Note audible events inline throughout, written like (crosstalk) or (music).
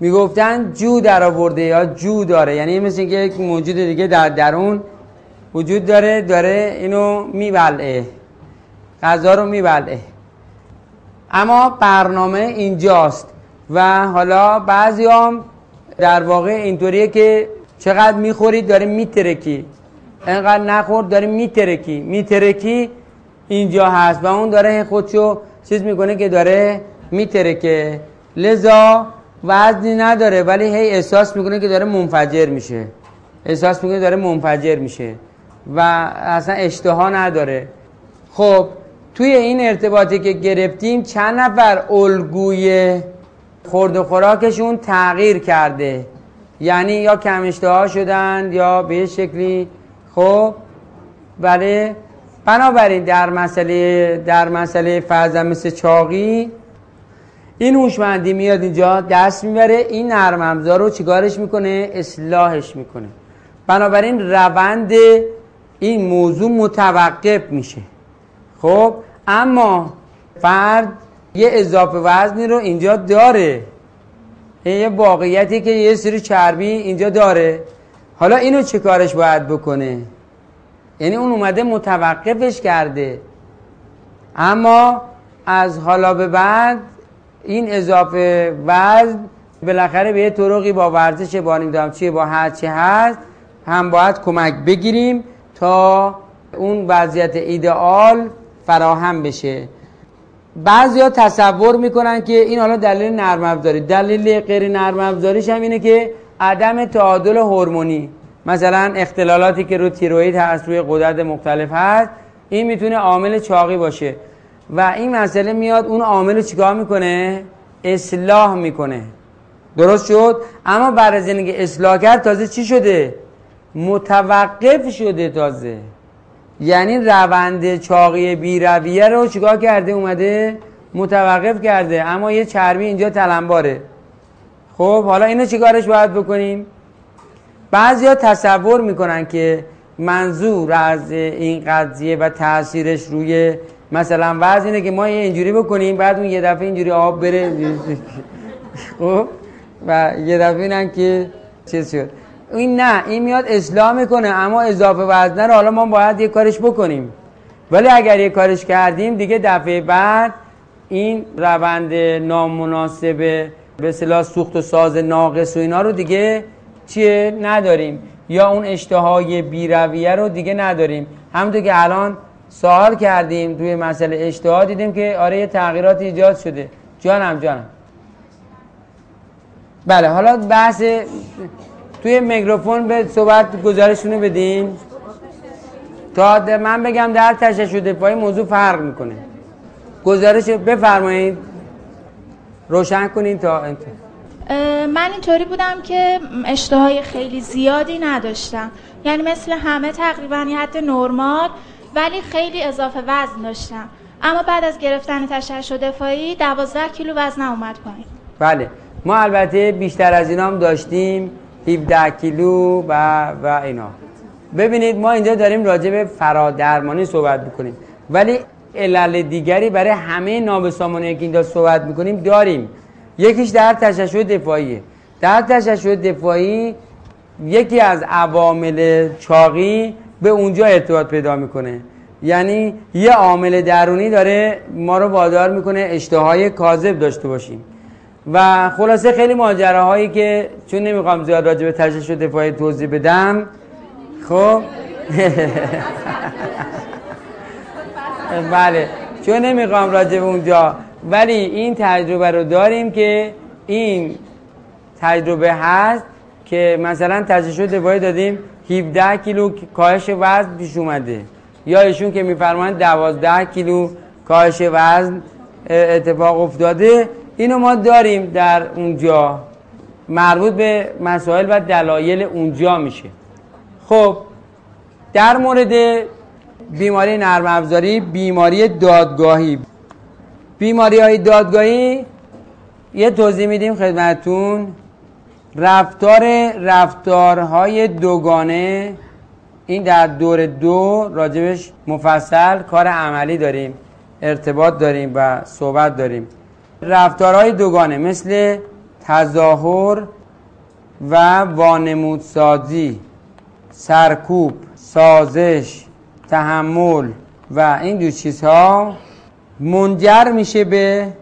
می‌گفتن جو در آورده یا جو داره. یعنی مثل اینکه یک موجود دیگه در درون وجود داره داره اینو میبلعه. غذا رو میبلعه. اما برنامه اینجاست و حالا بعضی هم در واقع اینطوریه که چقدر می‌خورید داره میترکی. انقدر نخورد داره میترکی. میترکی اینجا هست و اون داره خودشو چیز می‌کنه که داره میترکه. لذا وزنی نداره ولی هی احساس می‌کنه که داره منفجر میشه. احساس می‌کنه داره منفجر میشه. و اصلا اشتها نداره. خب توی این ارتباطی که گرفتیم چند نفر الگوی خورد و خوراکشون تغییر کرده؟ یعنی یا کم اشتها شدن یا به شکلی. خب بله. بنابراین در مسئله در مسئله فرضاً مثل چاقی این هوشمندی میاد اینجا دست می‌بره این نرم افزار رو چیکارش می‌کنه؟ اصلاحش می‌کنه. بنابراین روند این موضوع متوقف میشه. خب اما فرد یه اضافه وزنی رو اینجا داره. یه واقعیتی که یه سری چربی اینجا داره. حالا اینو چه کارش باید بکنه؟ یعنی اون اومده متوقفش کرده. اما از حالا به بعد این اضافه وزن بالاخره به یه طرقی با ورزش با نمی‌دونم با هر چی هست هم باید کمک بگیریم تا اون وضعیت ایدئال فراهم بشه. بعضیا تصور می‌کنن که این حالا دلیل نرم افزاری. دلیل غیر نرم افزاریش هم اینه که عدم تعادل هورمونی. مثلا اختلالاتی که رو تیروید هست روی قدرت مختلف هست این می‌تونه عامل چاقی باشه. و این مسئله میاد اون عامل چیکار می‌کنه؟ اصلاح می‌کنه. درست شد؟ اما بعد از اینکه اصلاح کرد تازه چی شده؟ متوقف شده تازه. یعنی روند چاقی بیرویه رو چیکار کرده؟ اومده متوقف کرده. اما یه چربی اینجا تلمباره. خب حالا اینو چیکارش باید بکنیم؟ بعضیا تصور می‌کنن که منظور از این قضیه و تاثیرش روی مثلا وضع اینه که ما اینجوری بکنیم بعد اون یه دفعه اینجوری آب بره. خب؟ و یه دفعه اینن که چیز شد. این نه این میاد اصلاح می‌کنه اما اضافه وزنه رو حالا ما باید یه کارش بکنیم. ولی اگر یه کارش کردیم دیگه دفعه بعد این روند نامناسب به اصطلاح سوخت و ساز ناقص و اینا رو دیگه چیه؟ نداریم. یا اون اشتهای بیرویه رو دیگه نداریم. همونطور که الان سوال کردیم توی مسئله اشتها دیدیم که آره یه تغییرات ایجاد شده. جانم جانم. بله حالا بحث توی میکروفون به صحبت گزارشونو بدین. تا من بگم در تششع دفاعی موضوع فرق می‌کنه. گزارش بفرمایید. روشن کنین تا من اینطوری بودم که اشتهای خیلی زیادی نداشتم. یعنی مثل همه تقریبا حد نرمال ولی خیلی اضافه وزن داشتم. اما بعد از گرفتن تشعشع دفاعی دوازده کیلو وزن اومد پایین. بله. ما البته بیشتر از اینا هم داشتیم 17 کیلو و و اینا. ببینید ما اینجا داریم راجع به فرادرمانی صحبت می‌کنیم. ولی علل دیگری برای همه نابسامانی که اینجا صحبت می‌کنیم داریم. یکیش در تشعشع دفاعیه. در تشعشع دفاعی یکی از عوامل چاقی به اونجا ارتباط پیدا می‌کنه. یعنی یه عامل درونی داره ما رو وادار می‌کنه اشتهای کاذب داشته باشیم. و خلاصه خیلی ماجراهایی که چون نمی‌خوام زیاد راجع به تشخیص دفاعی توضیح بدم خب؟ (laughs) بله چون نمی‌خوام راجع به اونجا ولی این تجربه رو داریم که این تجربه هست که مثلا تشخیص دفاعی دادیم 17 کیلو کاهش وزن پیش اومده. یا ایشون که میفرمایند 12 کیلو کاهش وزن اتفاق افتاده. اینو ما داریم در اونجا. مربوط به مسائل و دلایل اونجا میشه. خب در مورد بیماری نرم افزاری بیماری دادگاهی. بیماری های دادگاهی یه توضیح میدیم خدمتون. رفتار رفتارهای دوگانه این در دور دو راجبش مفصل کار عملی داریم ارتباط داریم و صحبت داریم. رفتارهای دوگانه مثل تظاهر و وانمودسازی سرکوب سازش تحمل و این دو چیزها منجر میشه به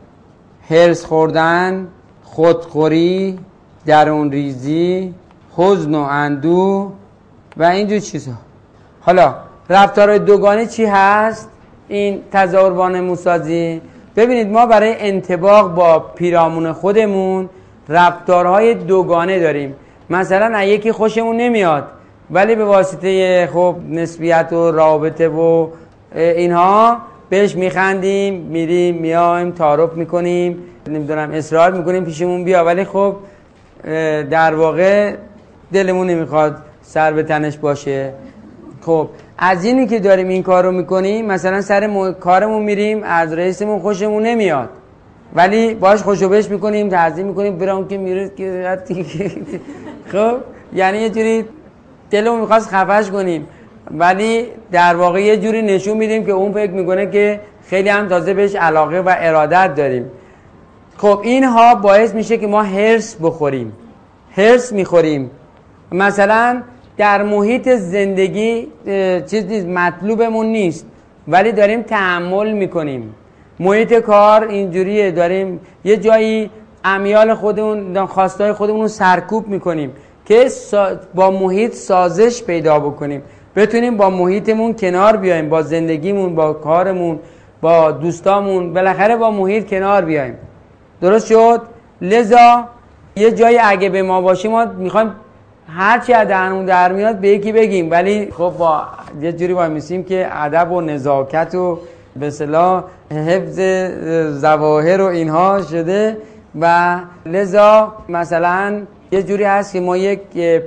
هرس خوردن خودخوری درون ریزی حزن و اندو و اینجور چیزها حالا رفتار دوگانه چی هست؟ این تظاهر موسازی. ببینید ما برای انتباق با پیرامون خودمون رفتارهای دوگانه داریم. مثلا یکی خوشمون نمیاد ولی به واسطه خب نسبیت و رابطه و اینها بهش میخندیم میریم میایم تعارف می‌کنیم نمی‌دونم اصرار می‌کنیم پیشمون بیا ولی خب در واقع دلمون نمی‌خواد سر به تنش باشه. خب از اینی که داریم این کار رو می‌کنیم مثلا سر کارمون میریم از رئیسمون خوشمون نمیاد. ولی باش خوشو بش می‌کنیم تعظیم می‌کنیم برام که میره (laughs) خب یعنی یه جوری دلمون می‌خواست خفش کنیم. ولی در واقع یه جوری نشون میدیم که اون فکر می‌کنه که خیلی هم تازه بهش علاقه و ارادت داریم. خب اینها باعث میشه که ما هرس بخوریم هرس می‌خوریم. مثلا در محیط زندگی چیز نیست مطلوبمون نیست ولی داریم تحمل می‌کنیم. محیط کار اینجوریه داریم یه جایی امیال خودمون خواستای خودمون رو سرکوب می‌کنیم که با محیط سازش پیدا بکنیم. بتونیم با محیطمون کنار بیایم با زندگیمون با کارمون با دوستامون بالاخره با محیط کنار بیایم. درست شد؟ لذا یه جایی اگه به ما باشه ما می‌خوایم هرچی از دهنمون در میاد به یکی بگیم. ولی خب با یه جوری باید میسیم که ادب و نزاکت و به صلاح حفظ زواهر و اینها شده و لذا مثلا یه جوری هست که ما یک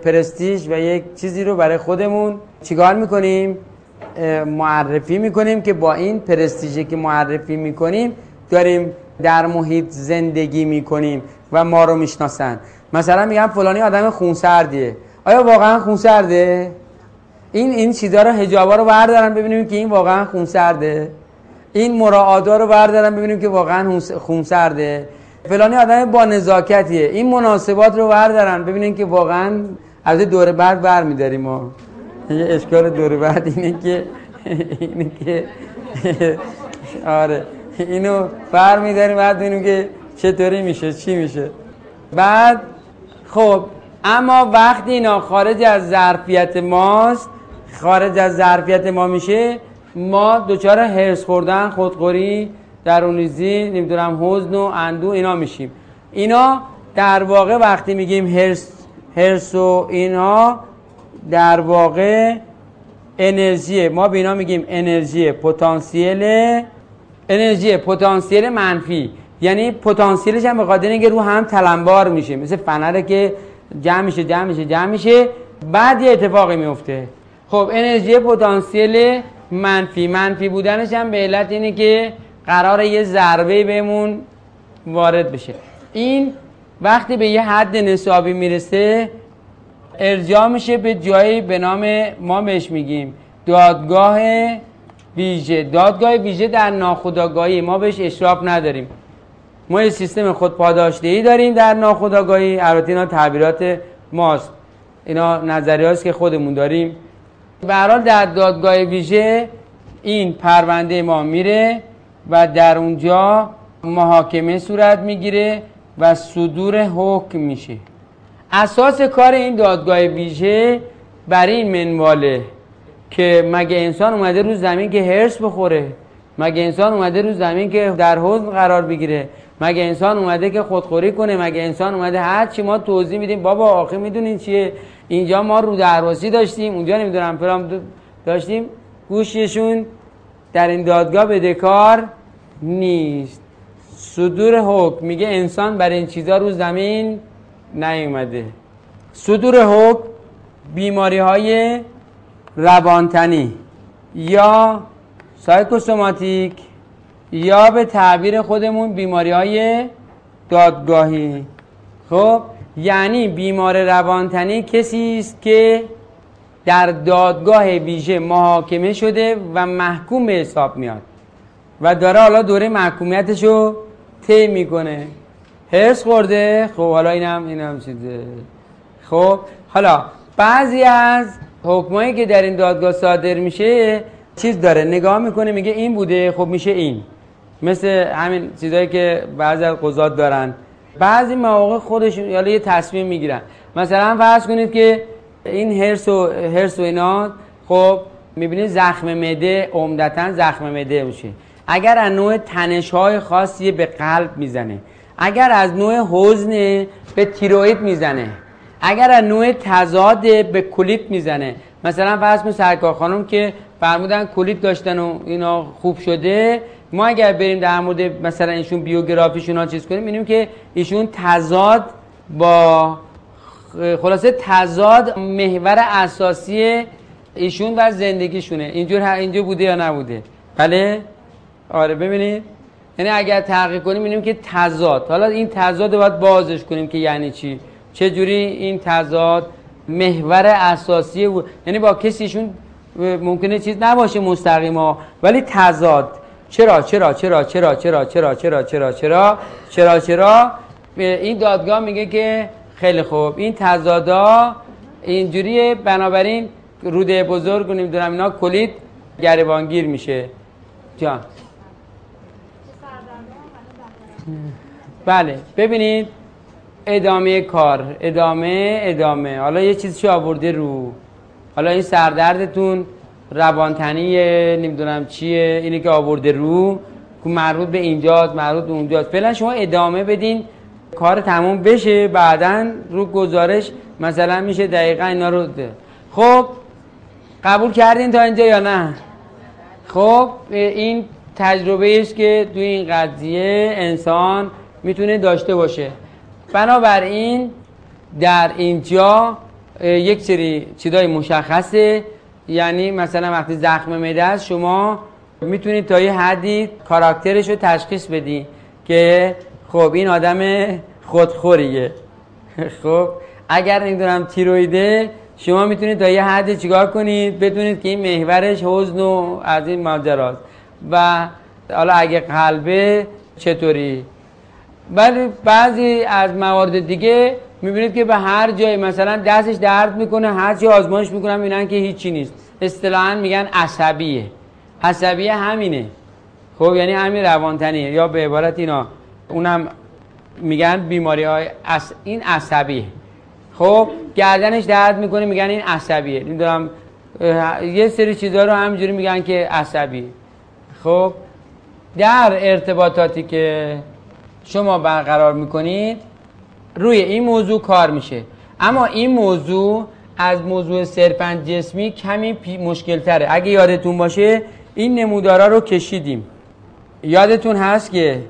پرستیج و یک چیزی رو برای خودمون چیکار می‌کنیم؟ معرفی می‌کنیم که با این پرستیژی که معرفی می‌کنیم داریم در محیط زندگی می‌کنیم و ما رو می‌شناسن. مثلا میگم فلانی آدم خونسردیه. آیا واقعا خونسرده؟ این این چیزا رو حجابا رو بردارن ببینیم که این واقعا خونسرده. این مراعاتا رو بردارن ببینیم که واقعا خونسرده. فلانی آدم با نزاکتیه. این مناسبات رو بردارن ببینیم که واقعا از دور بعد برمیداریم ما. یه اشکال دور بعد اینه که اینه که آره. اینو بر میداریم بعد ببینیم که چطوری میشه چی میشه. بعد خب اما وقتی اینا خارج از ظرفیت ماست خارج از ظرفیت ما میشه ما دچار هرس خوردن خودخوری درونیزی نمی‌دونم حزن و اندو اینا میشیم. اینا در واقع وقتی میگیم هرس هرس و اینا در واقع انرژی ما به اینا میگیم انرژی پتانسیل انرژی پتانسیل منفی. یعنی پتانسیلش هم به خاطر اینکه رو هم تلمبار میشه. مثل فنره که جمع میشه جمع میشه جمع میشه. بعد یه اتفاقی میفته. خب انرژی پتانسیل منفی. منفی بودنش هم به علت اینه که قرار یه ضربه بهمون وارد بشه. این وقتی به یه حد نصابی می‌رسه ارجاع میشه به جایی به نام ما بهش میگیم. دادگاه ویژه دادگاه ویژه در ناخودآگاهی. ما بهش اشراف نداریم. ما یه سیستم خودپاداشدهی داریم در ناخودآگاهی. البته اینا تعبیرات ماست. اینا نظریاست که خودمون داریم. به در دادگاه ویژه این پرونده ما میره و در اونجا محاکمه صورت می‌گیره و صدور حکم میشه. اساس کار این دادگاه ویژه برای این منواله که مگه انسان اومده رو زمین که هرس بخوره؟ مگه انسان اومده رو زمین که در حزن قرار بگیره؟ مگه انسان اومده که خودخوری کنه؟ مگه انسان اومده هر چی ما توضیح میدیم بابا آخه می‌دونین چیه؟ اینجا ما رو درواسی داشتیم اونجا نمی‌دونم فرام داشتیم. گوششون در این دادگاه بدهکار نیست. صدور حکم میگه انسان برای این چیزا رو زمین نیومده. صدور حکم بیماری های روانتنی. یا سایکوسوماتیک یا به تعبیر خودمون بیماری های دادگاهی. خب یعنی بیمار روانتنی کسی است که در دادگاه ویژه محاکمه شده و محکوم به حساب میاد و داره حالا دوره محکومیتش رو طی می‌کنه. هرس خورده؟ خب حالا اینم اینم چیزه. خب حالا بعضی از حکمایی که در این دادگاه صادر میشه چیز داره نگاه می‌کنه میگه این بوده خب میشه این. مثل همین چیزایی که بعضی از قضات دارن. بعضی مواقع خودشون یا یه تصمیم می‌گیرن. مثلا فرض کنید که این هرس و هرس و اینا خب می‌بینید زخم مده عمدتا زخم مده میشه اگر از نوع تنش های خاصی به قلب می‌زنه اگر از نوع حزن به تیروید می‌زنه اگر از نوع تضاد به کلیت می‌زنه مثلا فرض کن سرکار خانم که فرمودن کلیت داشتن و اینا خوب شده ما اگر بریم در مورد مثلا ایشون بیوگرافیشون ها چیز کنیم می‌بینیم که ایشون تضاد با خلاصه تضاد محور اساسی ایشون و زندگیشونه. اینجور اینجور بوده یا نبوده؟ بله؟ آره ببینید. یعنی اگر تحقیق کنیم می‌بینیم که تضاد. حالا این تضاد باید بازش کنیم که یعنی چی؟ چه جوری این تضاد محور اساسی بود یعنی با کسیشون ممکنه چیز نباشه مستقیما ولی تضاد چرا چرا چرا چرا چرا چرا چرا چرا چرا چرا چرا این دادگاه میگه که خیلی خوب این تضادا اینجوریه بنابراین روده بزرگ و نمی‌دونم اینا کلید گریبانگیر میشه جان بله ببینید ادامه کار ادامه ادامه. حالا یه چیزی آورده رو. حالا این سردردتون روانتنیه نمی‌دونم چیه اینی که آورده رو. که مربوط به اینجاست مربوط به اونجاست. فعلا شما ادامه بدین کار تموم بشه بعدا رو گزارش مثلا میشه دقیقا اینا رو ده. خب قبول کردین تا اینجا یا نه؟ خب این تجربه است که توی این قضیه انسان می‌تونه داشته باشه. بنابراین در اینجا یک سری چیزای مشخصه. یعنی مثلا وقتی زخم معده است شما می‌تونید تا یه حدی کاراکترش رو تشخیص بدی که خب این آدم خودخوریه. (laughs) خب اگر نمی‌دونم تیرویده شما می‌تونید تا یه حدی چیکار کنید؟ بدونید که این محورش حزن و از این ماجراست. و حالا اگه قلبه چطوری؟ ولی بعضی از موارد دیگه می‌بینید که به هر جایی مثلا دستش درد می‌کنه هر چی آزمایش می‌کنن می‌بینن که هیچی نیست. اصطلاحا میگن عصبیه. عصبیه همینه. خب یعنی همین روانتنیه. یا به عبارت اینا اونم میگن بیماری های این عصبیه. خب گردنش درد می‌کنه میگن این عصبیه. نمی‌دونم یه سری چیزها رو همینجوری میگن که عصبی خب در ارتباطاتی که شما برقرار می‌کنید روی این موضوع کار میشه. اما این موضوع از موضوع صرفا جسمی کمی مشکل تره اگه یادتون باشه این نمودارا رو کشیدیم. یادتون هست که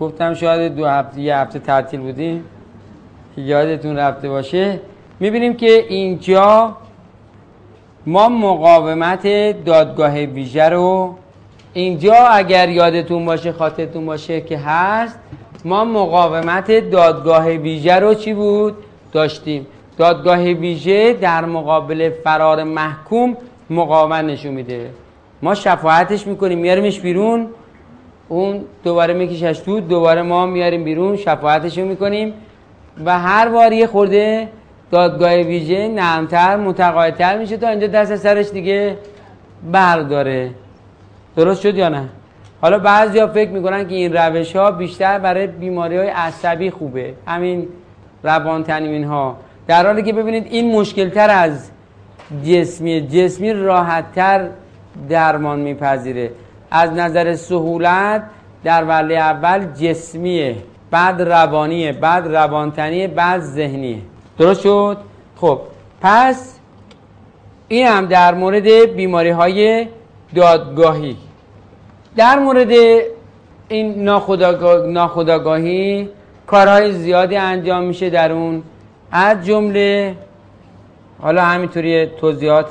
گفتم شاید دو هفته یه هفته تعطیل بودیم یادتون رفته باشه. می‌بینیم که اینجا ما مقاومت دادگاه ویژه رو اینجا اگر یادتون باشه خاطرتون باشه که هست ما مقاومت دادگاه ویژه رو چی بود؟ داشتیم. دادگاه ویژه در مقابل فرار محکوم مقاومت نشون میده. ما شفاعتش می‌کنیم. میاریمش بیرون. اون دوباره میکشش تو دوباره ما میاریم بیرون. شفاعتش می‌کنیم. و هر بار یه خورده دادگاه ویژه نرمتر متقاعدتر میشه تا اینجا دست سرش دیگه برداره. درست شد یا نه؟ حالا بعضیا فکر می‌کنن که این روش ها بیشتر برای بیماری های عصبی خوبه. همین روان تنوین ها در حالی که ببینید این مشکل تر از جسمی جسمی راحت تر درمان میپذیره. از نظر سهولت در ولی اول جسمیه بعد روانیه بعد روانتنیه بعد ذهنیه. درست شد؟ خب پس این هم در مورد بیماری های دادگاهی. در مورد این ناخداگاهی کارهای زیادی انجام میشه در اون. از جمله حالا همینطوری توضیحات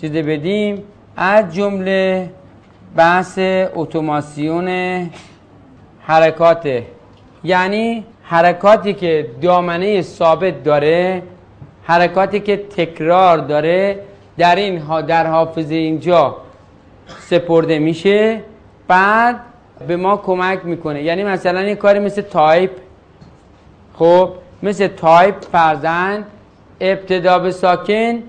چیز بدیم. از جمله بحث اتوماسیون حرکات. یعنی حرکاتی که دامنه ثابت داره حرکاتی که تکرار داره در این در حافظه اینجا. سپرده میشه بعد به ما کمک می‌کنه. یعنی مثلا یه کاری مثل تایپ. خب مثل تایپ فرزن ابتدا به ساکن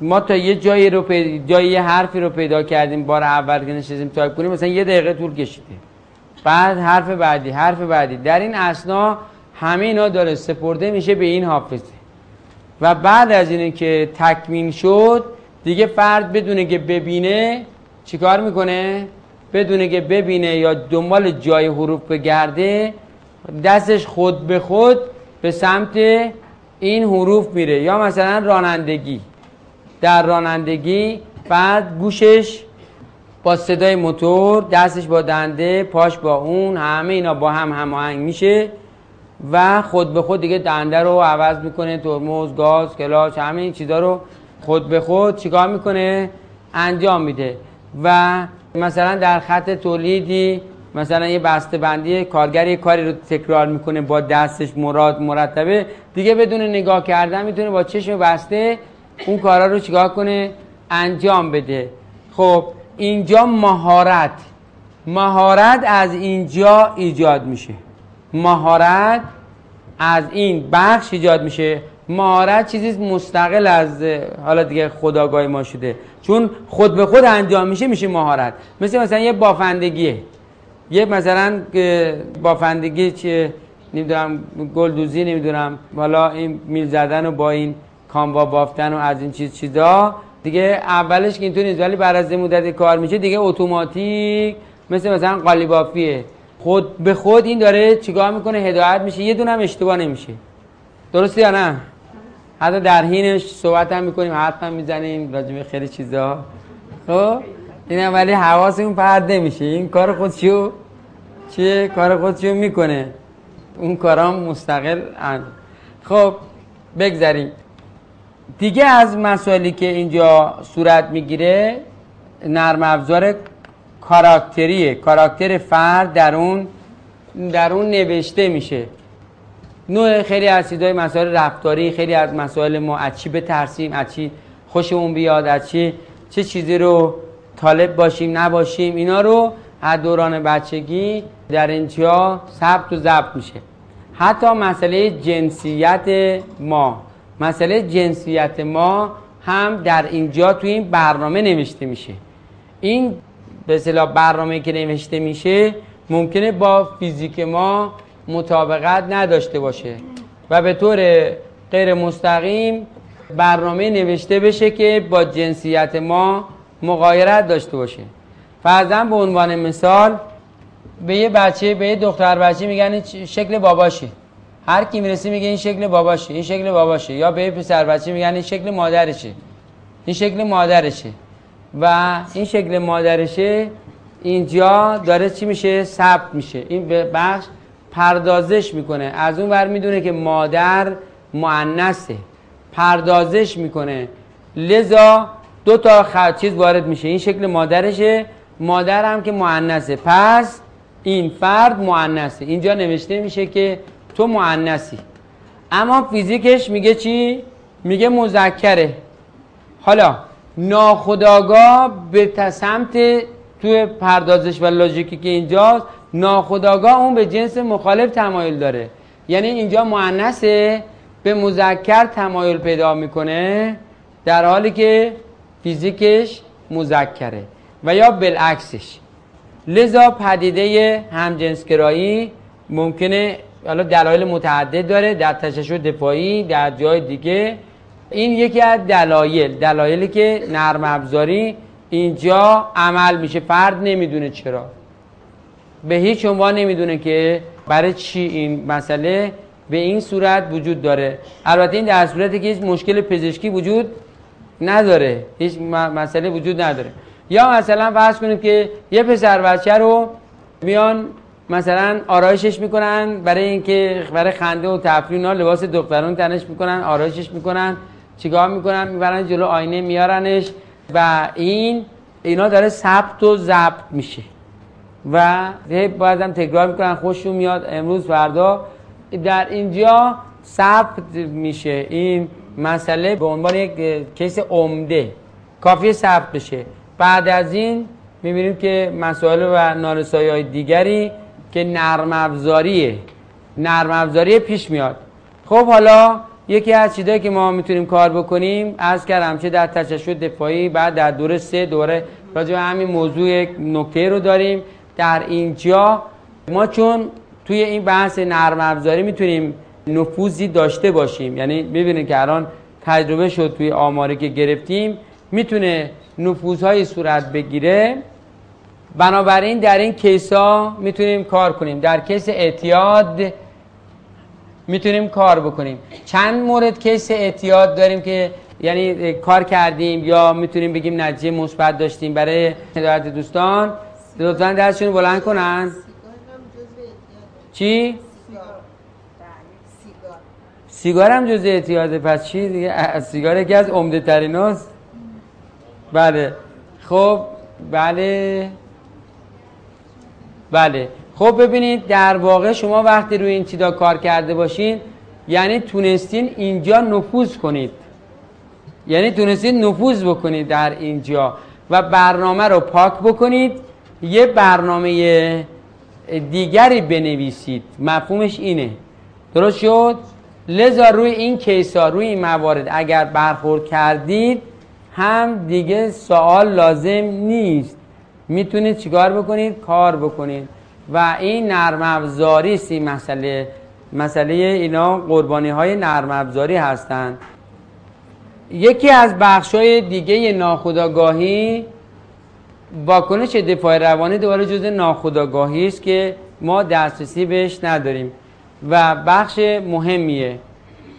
ما تا یه جایی رو پیدا جایی یه حرفی رو پیدا کردیم بار اول که نشستیم تایپ کنیم مثلا یه دقیقه طول کشیده. بعد حرف بعدی حرف بعدی. در این اسنا همه اینا داره سپرده میشه به این حافظه. و بعد از اینه که تکمیل شد دیگه فرد بدونه که ببینه چیکار می‌کنه؟ بدونه که ببینه یا دنبال جای حروف بگرده دستش خود به خود به سمت این حروف میره. یا مثلا رانندگی. در رانندگی بعد گوشش با صدای موتور دستش با دنده پاش با اون همه اینا با هم هماهنگ میشه و خود به خود دیگه دنده رو عوض می‌کنه ترمز گاز کلاچ همه این چیزا رو خود به خود چیکار می‌کنه؟ انجام میده. و مثلا در خط تولیدی مثلا یه بسته بندی کارگر یه کاری رو تکرار می‌کنه با دستش مراد مرتبه. دیگه بدون نگاه کردن می‌تونه با چشم بسته اون کارا رو چیکار کنه؟ انجام بده. خب اینجا مهارت. مهارت از اینجا ایجاد میشه. مهارت از این بخش ایجاد میشه. مهارت چیزی مستقل از حالا دیگه خداگاه ما شده. چون خود به خود انجام میشه میشه مهارت. مثل مثلا یه بافندگیه. یه مثلا بافندگی چیه؟ نمی‌دونم گلدوزی نمی‌دونم. حالا این میل زدن و با این کاموا بافتن و از این چیز چیزا. دیگه اولش که اینطور نیست. ولی بعد از مدت کار میشه دیگه اتوماتیک مثل مثلا قالیبافیه خود به خود این داره چیکار می‌کنه؟ هدایت میشه. یه دونم اشتباه نمیشه. درسته یا نه؟ حتی در حینش صحبت هم می‌کنیم حرف هم می‌زنیم راجبه خیلی چیزا. خب؟ این ولی حواسمون پرد نمیشه. این کار خودشو چیه؟ کار خودشو می‌کنه. اون کارام مستقل خب بگذاریم. دیگه از مسائلی که اینجا صورت می‌گیره نرم افزار کاراکتریه. کاراکتر فرد در اون در اون نوشته میشه. نوع خیلی از چیزای مسائل رفتاری خیلی از مسائل ما از چی بترسیم از چی خوشمون بیاد از چی چه چیزی رو طالب باشیم نباشیم اینا رو از دوران بچگی در اینجا ثبت و ضبط میشه. حتی مسئله جنسیت ما مسئله جنسیت ما هم در اینجا توی این برنامه نوشته میشه. این به اصطلاح برنامه که نوشته میشه ممکنه با فیزیک ما مطابقت نداشته باشه. و به طور غیر مستقیم برنامه نوشته بشه که با جنسیت ما مقایرت داشته باشه. فرضاً به عنوان مثال به یه بچه به یه دختر بچه میگن شکل باباشه. هر کی می‌رسه میگه این شکل باباشه این شکل باباشه. یا به یه پسر بچه میگن این شکل مادرشه. این شکل مادرشه. و این شکل مادرشه اینجا داره چی میشه؟ ثبت میشه. این بخش پردازش می‌کنه. از اون ور می‌دونه که مادر معنسه پردازش می‌کنه. لذا دو تا چیز وارد میشه. این شکل مادرشه. مادر هم که معنسه پس این فرد معنسه اینجا نوشته میشه که تو معنسی اما فیزیکش میگه چی؟ میگه مذکره. حالا ناخداگاه به سمت توی پردازش و لوژیکی که اینجاست ناخداگاه اون به جنس مخالف تمایل داره. یعنی اینجا معنسه به مذکر تمایل پیدا می‌کنه در حالی که فیزیکش مذکره و یا بالعکسش. لذا پدیده همجنسگرایی ممکنه حالا دلایل متعدد داره در تششع دفاعی در جای دیگه. این یکی از دلایل دلایلی که نرم افزاری اینجا عمل میشه. فرد نمی‌دونه چرا. به هیچ عنوان نمی‌دونه که برای چی این مسئله به این صورت وجود داره. البته این در صورتی که هیچ مشکل پزشکی وجود نداره. هیچ مسئله وجود نداره. یا مثلا فرض کنیم که یه پسر بچه رو میان مثلا آرایشش می‌کنن برای اینکه برای خنده و تفریح لباس دختران تنش می‌کنن آرایشش می‌کنن چیکار می‌کنن؟ می‌برن جلو آینه میارنش. و این اینا داره ثبت و ضبط میشه. و هم تکرار می‌کنن خوششون میاد. امروز فردا در اینجا ثبت میشه. این مسئله به عنوان یک کیس عمده. کافی ثبت بشه. بعد از این می‌بینیم که مسائل و نارسایی های دیگری که نرم افزاریه. نرم افزاری پیش میاد. خب حالا یکی از چیزایی که ما می‌تونیم کار بکنیم از کردم چه در تششد دفاعی بعد در دور سه دوره راجع به همین موضوع نکته رو داریم. در اینجا ما چون توی این بحث نرم افزاری می‌تونیم نفوذی داشته باشیم. یعنی ببینید که الان تجربه شد توی آماری که گرفتیم می‌تونه نفوذهایی صورت بگیره. بنابراین در این case ها می‌تونیم کار کنیم. در case اعتیاد می‌تونیم کار بکنیم. چند مورد case اعتیاد داریم که یعنی کار کردیم یا می‌تونیم بگیم نتیجه مثبت داشتیم برای هدایت دوستان؟ لطفا دستشون بلند کنن. چی؟ سیگار. هم جز اعتیاده. پس چی دیگه؟ سیگار یکی از عمده ترین هست بله. خب بله. بله. خب ببینید در واقع شما وقتی روی این چیزا کار کرده باشین یعنی تونستین اینجا نفوذ کنید. یعنی تونستین نفوذ بکنید در اینجا و برنامه رو پاک بکنید. یه برنامه دیگری بنویسید. مفهومش اینه. درست شد؟ لذا روی این کیسا روی این موارد اگر برخورد کردید هم دیگه سوال لازم نیست. می‌تونید چیکار بکنید؟ کار بکنید. و این نرم افزاری سی مسئله مسئله اینا قربانی های نرم افزاری هستند. یکی از بخش های دیگه ناخودآگاهی واکنش دفاع روانی دوباره جز ناخودآگاهی است که ما دسترسی بهش نداریم و بخش مهمیه.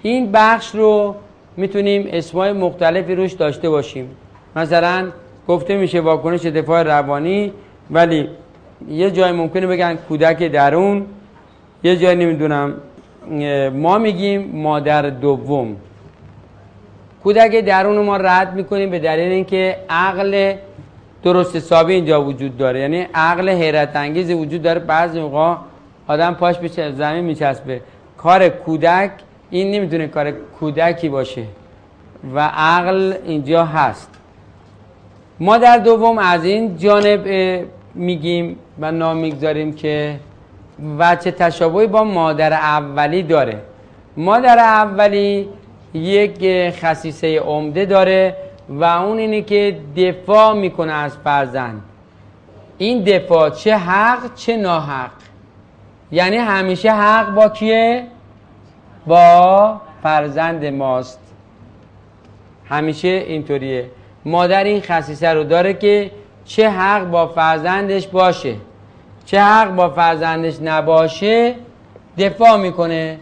این بخش رو می‌تونیم اسمای مختلفی روش داشته باشیم. مثلا گفته میشه واکنش دفاع روانی ولی یه جای ممکنه بگن کودک درون یه جای نمی‌دونم ما میگیم مادر دوم. کودک درون رو ما رد می‌کنیم به دلیل اینکه عقل درست حسابی اینجا وجود داره. یعنی عقل حیرت انگیز وجود داره. بعضی موقع آدم پاش به زمین میچسبه. کار کودک این نمی‌تونه کار کودکی باشه و عقل اینجا هست. ما در دوم از این جانب میگیم و نام می‌گذاریم که وچه تشابهی با مادر اولی داره. مادر اولی یک خصیصه عمده داره و اون اینه که دفاع می‌کنه از فرزند. این دفاع چه حق چه ناحق؟ یعنی همیشه حق با کیه؟ با فرزند ماست. همیشه اینطوریه. مادر این خصیصه رو داره که چه حق با فرزندش باشه. چه حق با فرزندش نباشه دفاع می‌کنه.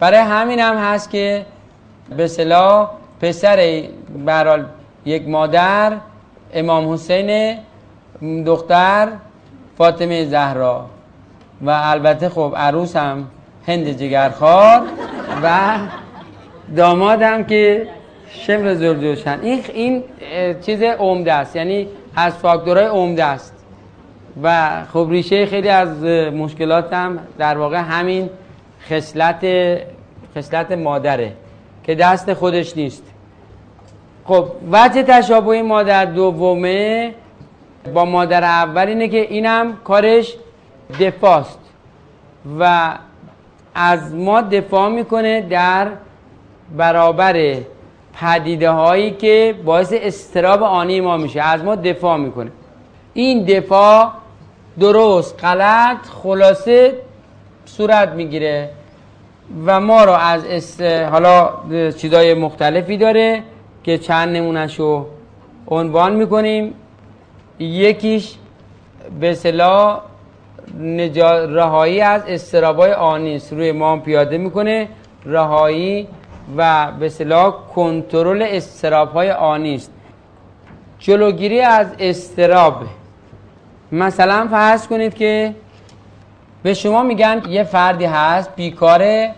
برای همین هم هست که به صلاح پسر برال یک مادر امام حسین دختر فاطمه زهرا. و البته خب عروس هم هند جگرخوار و دامادم که شمر زرجوشن این این چیز عمده است. یعنی از فاکتورهای عمده است. و خب ریشه خیلی از مشکلات هم در واقع همین خصلت خصلت مادره که دست خودش نیست. خب وجه تشابه مادر دومه با مادر اول اینه که اینم کارش دفاست و از ما دفاع می‌کنه در برابر پدیده هایی که باعث استراب آنی ما میشه از ما دفاع می‌کنه. این دفاع درست غلط خلاصه صورت می‌گیره و ما رو از است... حالا چیزای مختلفی داره که چند نمونش رو عنوان می‌کنیم. یکیش به صلاح. رهایی از استرابای آنیست روی ما پیاده می‌کنه. رهایی و به صلاح کنترل استراب های آنیست جلوگیری از استراب مثلا فرض کنید که به شما میگن یه فردی هست بیکاره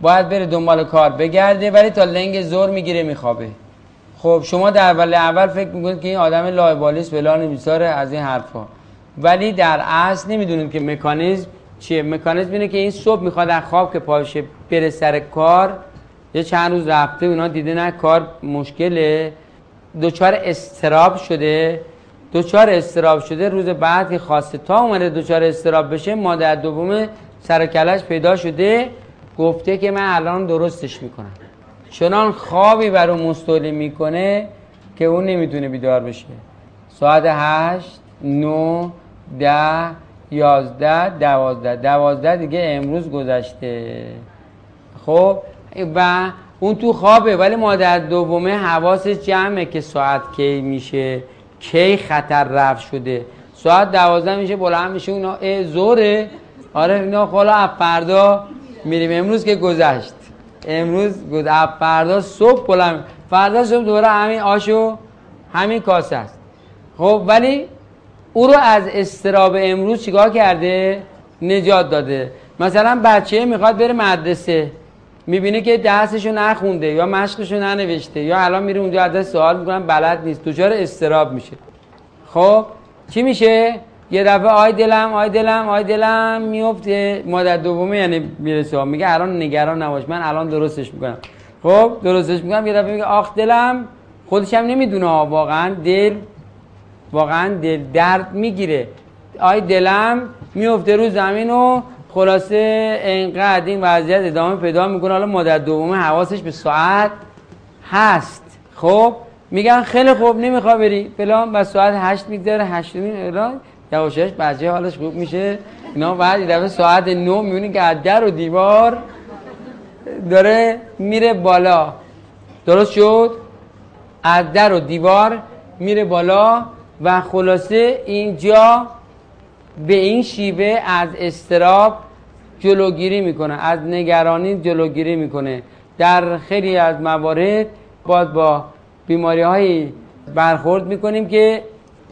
باید بره دنبال کار بگرده ولی تا لنگ زور می‌گیره میخوابه. خب شما در اول اول فکر می‌کنید که این آدم لایبالیست بلا نمیساره از این حرفا. ولی در اصل نمی‌دونید که مکانیزم چیه. مکانیزم اینه که این صبح می‌خواد از خواب که پاشه بره سر کار یه چند روز رفته اونا دیده نه کار مشکله. دچار استراب شده. دوچار استراب شده. روز بعد که خواسته تا اومده دوچار استراب بشه مادر دوم سر کلش پیدا شده. گفته که من الان درستش می‌کنم. چنان خوابی بر اون مستولی می‌کنه که اون نمی‌تونه بیدار بشه. ساعت هشت نو ده یازده دوازده. دوازده دیگه امروز گذشته. خب و اون تو خوابه ولی مادر دومه حواسش جمعه که ساعت کی میشه کی خطر رفت شده. ساعت دوازده میشه بلند میشه اونا زوره. آره اینا خلا فردا میریم. امروز که گذشت. امروز گذشت فردا صبح بلند فردا صبح دوباره همین آشو همین کاسه است. خب ولی او رو از استراب امروز چیکار کرده؟ نجات داده. مثلا بچه می‌خواد بره مدرسه. می‌بینه که درسشو نخونده یا مشقشو ننوشته یا الان میره اونجا ازش سوال می‌کنن بلد نیست. دچار استراب میشه. خب چی میشه؟ یه دفعه آی دلم آی دلم آی دلم میفته مادر دومه یعنی می‌رسه میگه الان نگران نباش. من الان درستش می‌کنم. خب درستش می‌کنم. یه دفعه میگه آخ دلم خودش هم نمی‌دونه واقعا دل واقعا دل درد می‌گیره. آی دلم میفته رو زمین و خلاصه انقدر این وضعیت ادامه پیدا می‌کنه. حالا مادر دومه حواسش به ساعت هست. خب میگن خیلی خوب نمیخوا بری. فلان و ساعت هشت میگذره هشت الان یواشش بچه حالش خوب میشه. اینا بعد دفعه ساعت نو می‌بینی که از در و دیوار داره میره بالا. درست شد؟ از در و دیوار میره بالا و خلاصه اینجا به این شیوه از استراب جلوگیری می‌کنه. از نگرانی جلوگیری می‌کنه. در خیلی از موارد باز با بیماری های برخورد می‌کنیم که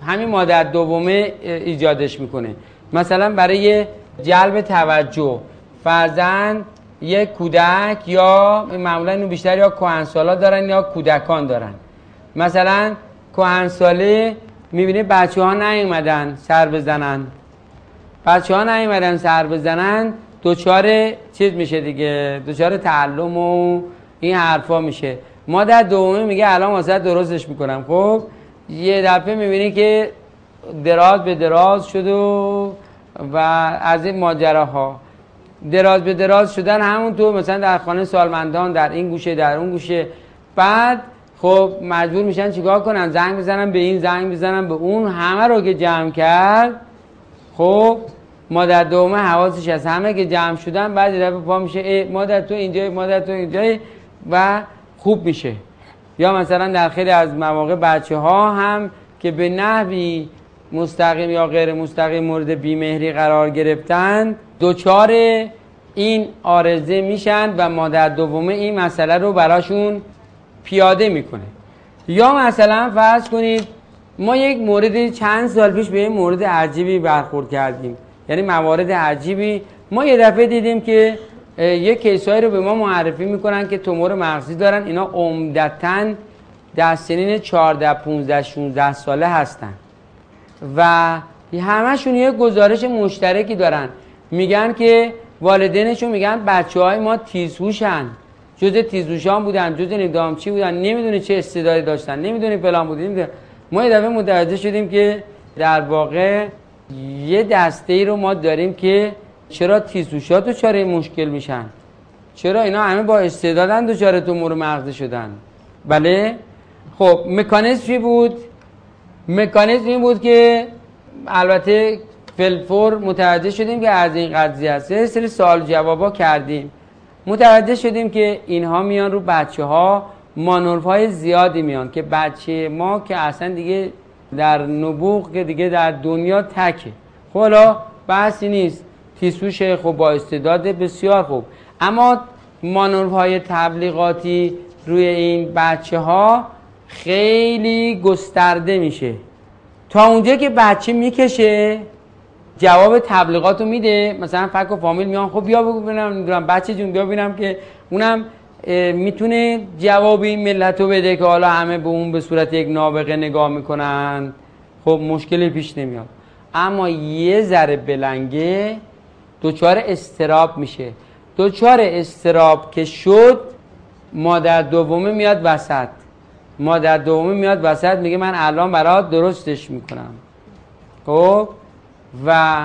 همین مادر دومه ایجادش می‌کنه. مثلا برای جلب توجه فرزند یک کودک یا معمولا اینو بیشتر یا کهنسالا دارن یا کودکان دارن. مثلا کهنساله می‌بینه بچه ها نیومدن سر بزنن. بچه ها نیومدن سر بزنن دوچار چیز میشه دیگه دوچار تعلم و این حرفا میشه. ما در دومه میگه الان واسه درستش می‌کنم. خب یه دفعه می‌بینی که دراز به دراز شد و و از این ماجراها. دراز به دراز شدن همونطور مثلا در خانه سالمندان در این گوشه در اون گوشه. بعد خب مجبور میشن چیکار کنن؟ زنگ بزنن به این زنگ بزنن به اون. همه رو که جمع کرد خب مادر دومه حواسش از همه که جمع شدن بعد دفعه پا میشه مادر تو اینجای مادر تو اینجای و خوب میشه. یا مثلا در خیلی از مواقع بچه ها هم که به نحوی مستقیم یا غیر مستقیم مورد بیمهری قرار گرفتن دوچار این آرزه میشن و مادر دومه این مسئله رو براشون پیاده می‌کنه. یا مثلا فرض کنید ما یک مورد چند سال پیش به این مورد عجیبی برخورد کردیم. یعنی موارد عجیبی. ما یه دفعه دیدیم که یه کیسایی رو به ما معرفی می‌کنن که تومور مغزی دارن. اینا عمدتا در سنین 14 15 16 ساله هستن. و همشون یه گزارش مشترکی دارن. میگن که والدینشون میگن بچه های ما تیزهوشن. جز تیزهوشان بودن جز ندامچی بودن. نمی‌دونه چه استعدادی داشتن. نمی‌دونه فلان بودیم ما یه دفعه متوجه شدیم که در واقع یه دسته ای رو ما داریم که چرا تیزوشا چاره مشکل میشن؟ چرا اینا همه با استعدادن دچار تومور مغزی شدن؟ بله؟ خب مکانیزم چی بود؟ مکانیزم این بود که البته فلفور متوجه شدیم که از این قضیه هست یه سری سوال جوابا کردیم. متوجه شدیم که اینها میان رو بچه ها مانورف های زیادی میان که بچه ما که اصلا دیگه در نبوغ که دیگه در دنیا تکه. خب حالا بحثی نیست. تیسوش خب با استعداد بسیار خوب. اما مانور های تبلیغاتی روی این بچه ها خیلی گسترده میشه. تا اونجا که بچه می‌کشه جواب تبلیغات رو میده. مثلا فک و فامیل میان خب بیا ببینم بچه جون بیا ببینم که اونم می‌تونه جواب این ملت رو بده که حالا همه به اون به صورت یک نابغه نگاه می‌کنن. خب مشکلی پیش نمیاد. اما یه ذره بلنگه دوچار استراب میشه. دوچار استراب که شد مادر دومه میاد وسط. مادر دومی میاد وسط میگه من الان برات درستش می‌کنم. خب؟ و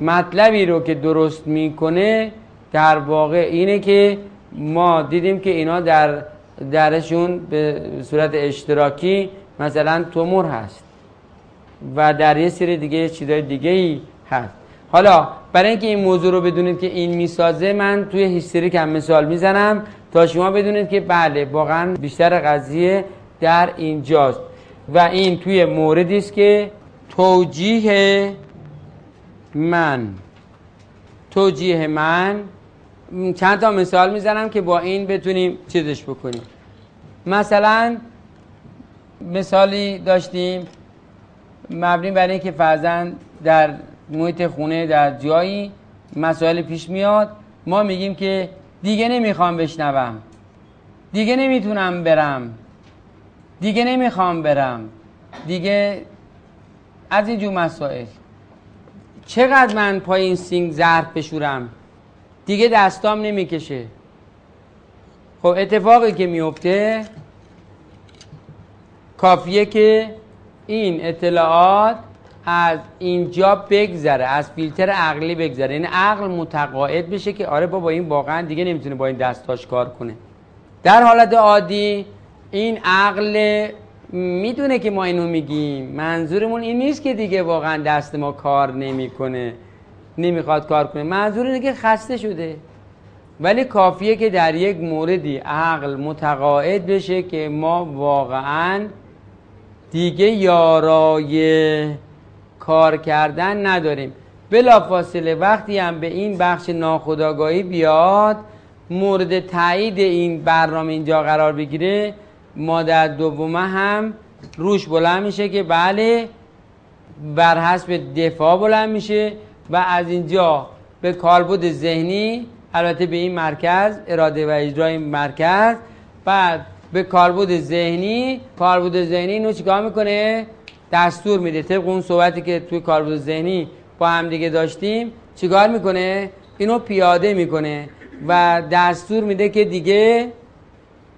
مطلبی رو که درست می‌کنه در واقع اینه که ما دیدیم که اینا در درشون به صورت اشتراکی مثلا تومور هست و در یه سری دیگه چیزای دیگه ای هست. حالا برای اینکه این موضوع رو بدونید که این می‌سازه من توی هیستریک هم مثال می‌زنم تا شما بدونید که بله واقعا بیشتر قضیه در اینجاست. و این توی موردی است که توجیه من. توجیه من چند تا مثال می‌زنم که با این بتونیم چیزش بکنیم. مثلا مثالی داشتیم مبنی بر اینکه فرزن در محیط خونه در جایی مسائل پیش میاد ما میگیم که دیگه نمی‌خوام بشنوم. دیگه نمی‌تونم برم. دیگه نمی‌خوام برم. دیگه از اینجور مسائل. چقدر من پای این سینگ ظرف بشورم؟ دیگه دستام نمی‌کشه. خب اتفاقی که میفته کافیه که این اطلاعات از اینجا بگذره از فیلتر عقلی بگذره. یعنی عقل متقاعد بشه که آره بابا این واقعا دیگه نمی‌تونه با این دستاش کار کنه. در حالت عادی این عقل می‌دونه که ما اینو میگیم. منظورمون این نیست که دیگه واقعا دست ما کار نمی‌کنه. نمی‌خواد کار کنه. منظور اینه که خسته شده. ولی کافیه که در یک موردی عقل متقاعد بشه که ما واقعا دیگه یارای کار کردن نداریم. بلا فاصله وقتی هم به این بخش ناخداگاهی بیاد مورد تایید این برنامه اینجا قرار بگیره مادر دومه هم روش بلند میشه که بله بر حسب دفاع بلند میشه. و از اینجا به کالبد ذهنی البته به این مرکز اراده و اجرای مرکز بعد به کاربرد ذهنی کاربرد ذهنی اینو چیکار می‌کنه؟ دستور میده. طبق اون صحبتی که توی کاربرد ذهنی با هم دیگه داشتیم چیکار می‌کنه؟ اینو پیاده می‌کنه و دستور میده که دیگه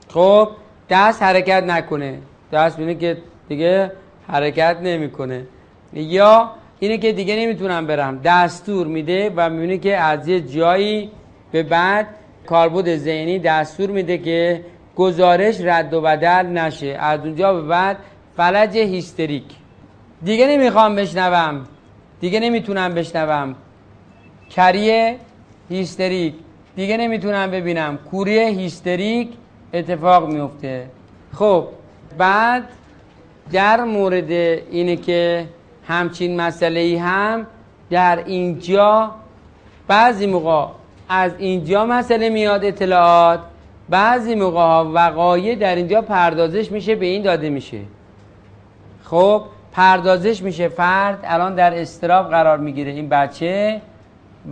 خب دست حرکت نکنه. دست میده که دیگه حرکت نمی‌کنه. یا اینه که دیگه نمی‌تونم برم. دستور میده و می‌بینه که از یه جایی به بعد کاربرد ذهنی دستور میده که گزارش رد و بدل نشه. از اونجا به بعد فلج هیستریک. دیگه نمی‌خوام بشنوم. دیگه نمی‌تونم بشنوم. کریه هیستریک. دیگه نمی‌تونم ببینم. کوریه هیستریک اتفاق میفته. خب بعد در مورد اینه که همچین مسئله ای هم در اینجا بعضی موقع از اینجا مسئله میاد اطلاعات بعضی موقع ها وقایع در اینجا پردازش میشه به این داده میشه. خب پردازش میشه فرد الان در استراب قرار می‌گیره این بچه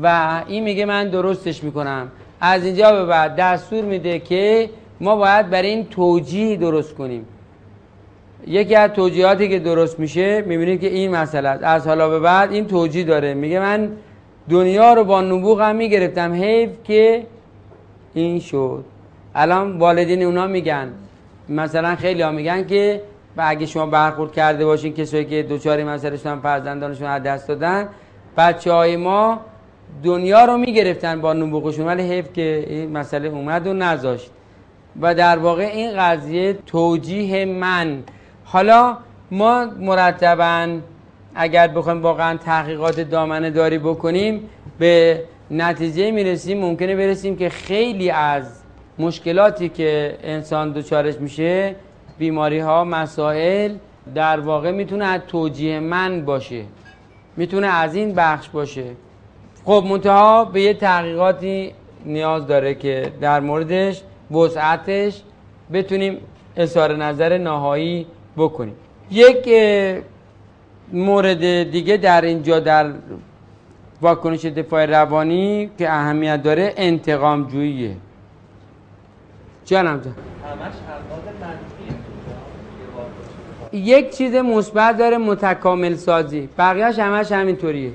و این میگه من درستش می‌کنم. از اینجا به بعد دستور میده که ما باید برای این توجیه درست کنیم. یکی از توجیهاتی که درست میشه می‌بینید که این مسئله است. از حالا به بعد این توجیه داره. میگه من دنیا رو با نبوغم می‌گرفتم. حیف که این شد. الان والدین اونا میگن. مثلا خیلی ها میگن که و اگه شما برخورد کرده باشین کسایی که دوچاری مسئله شدن فرزندانشون از دست دادن بچه های ما دنیا رو می‌گرفتن با نبوغشون. ولی حیف که این مسئله اومد و نذاشت. و در واقع این قضیه توجیه من حالا ما مرتبا اگر بخوایم واقعا تحقیقات دامنه داری بکنیم به نتیجه می‌رسیم ممکنه برسیم که خیلی از مشکلاتی که انسان دچارش میشه بیماری ها مسائل در واقع می‌تونه از توجیه من باشه می‌تونه از این بخش باشه. خب منتها به یه تحقیقاتی نیاز داره که در موردش وسعتش بتونیم اظهار نظر نهایی بکنیم. یک مورد دیگه در اینجا در واکنش دفاع روانی که اهمیت داره انتقام جوییه. جانم جان. یک چیز مثبت داره متکامل سازی. بقیهش همش همینطوریه.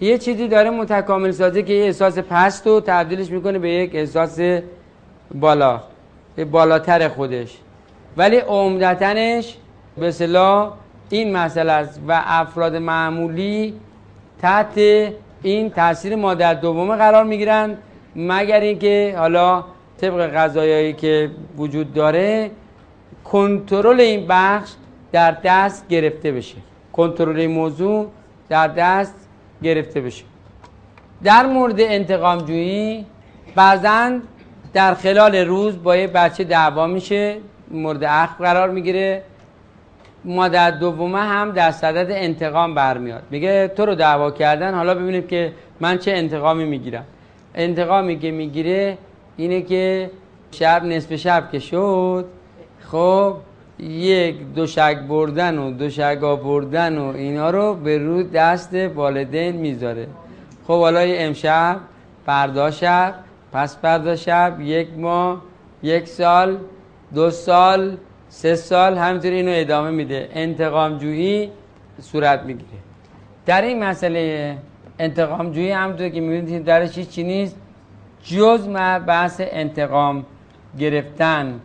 یه چیزی داره متکامل سازی که یه احساس پست رو تبدیلش می‌کنه به یک احساس بالا بالاتر خودش. ولی عمدتنش به صلاح این مسئله است و افراد معمولی تحت این تاثیر مادر دومه قرار می‌گیرند مگر اینکه حالا طبق غذایایی که وجود داره کنترل این بخش در دست گرفته بشه. کنترل این موضوع در دست گرفته بشه. در مورد انتقام جویی بعضا در خلال روز با یه بچه دعوا میشه. مورد اخ قرار می‌گیره. مادر دومه هم در صدد انتقام برمیاد. میگه تو رو دعوا کردن حالا ببینیم که من چه انتقامی می‌گیرم. انتقامی که می‌گیره اینه که شب نصف شب که شد خب یک دوشک بردن و دوشگا بردن و اینا رو به رو دست والدین می‌ذاره. خب حالا امشب فردا شب پس فردا شب یک ماه یک سال دو سال سه سال همینطور اینو ادامه میده. انتقام جویی صورت می‌گیره. در این مسئله انتقام جویی همونطور که می‌بینید درش چی نیست. جز بحث انتقام گرفتن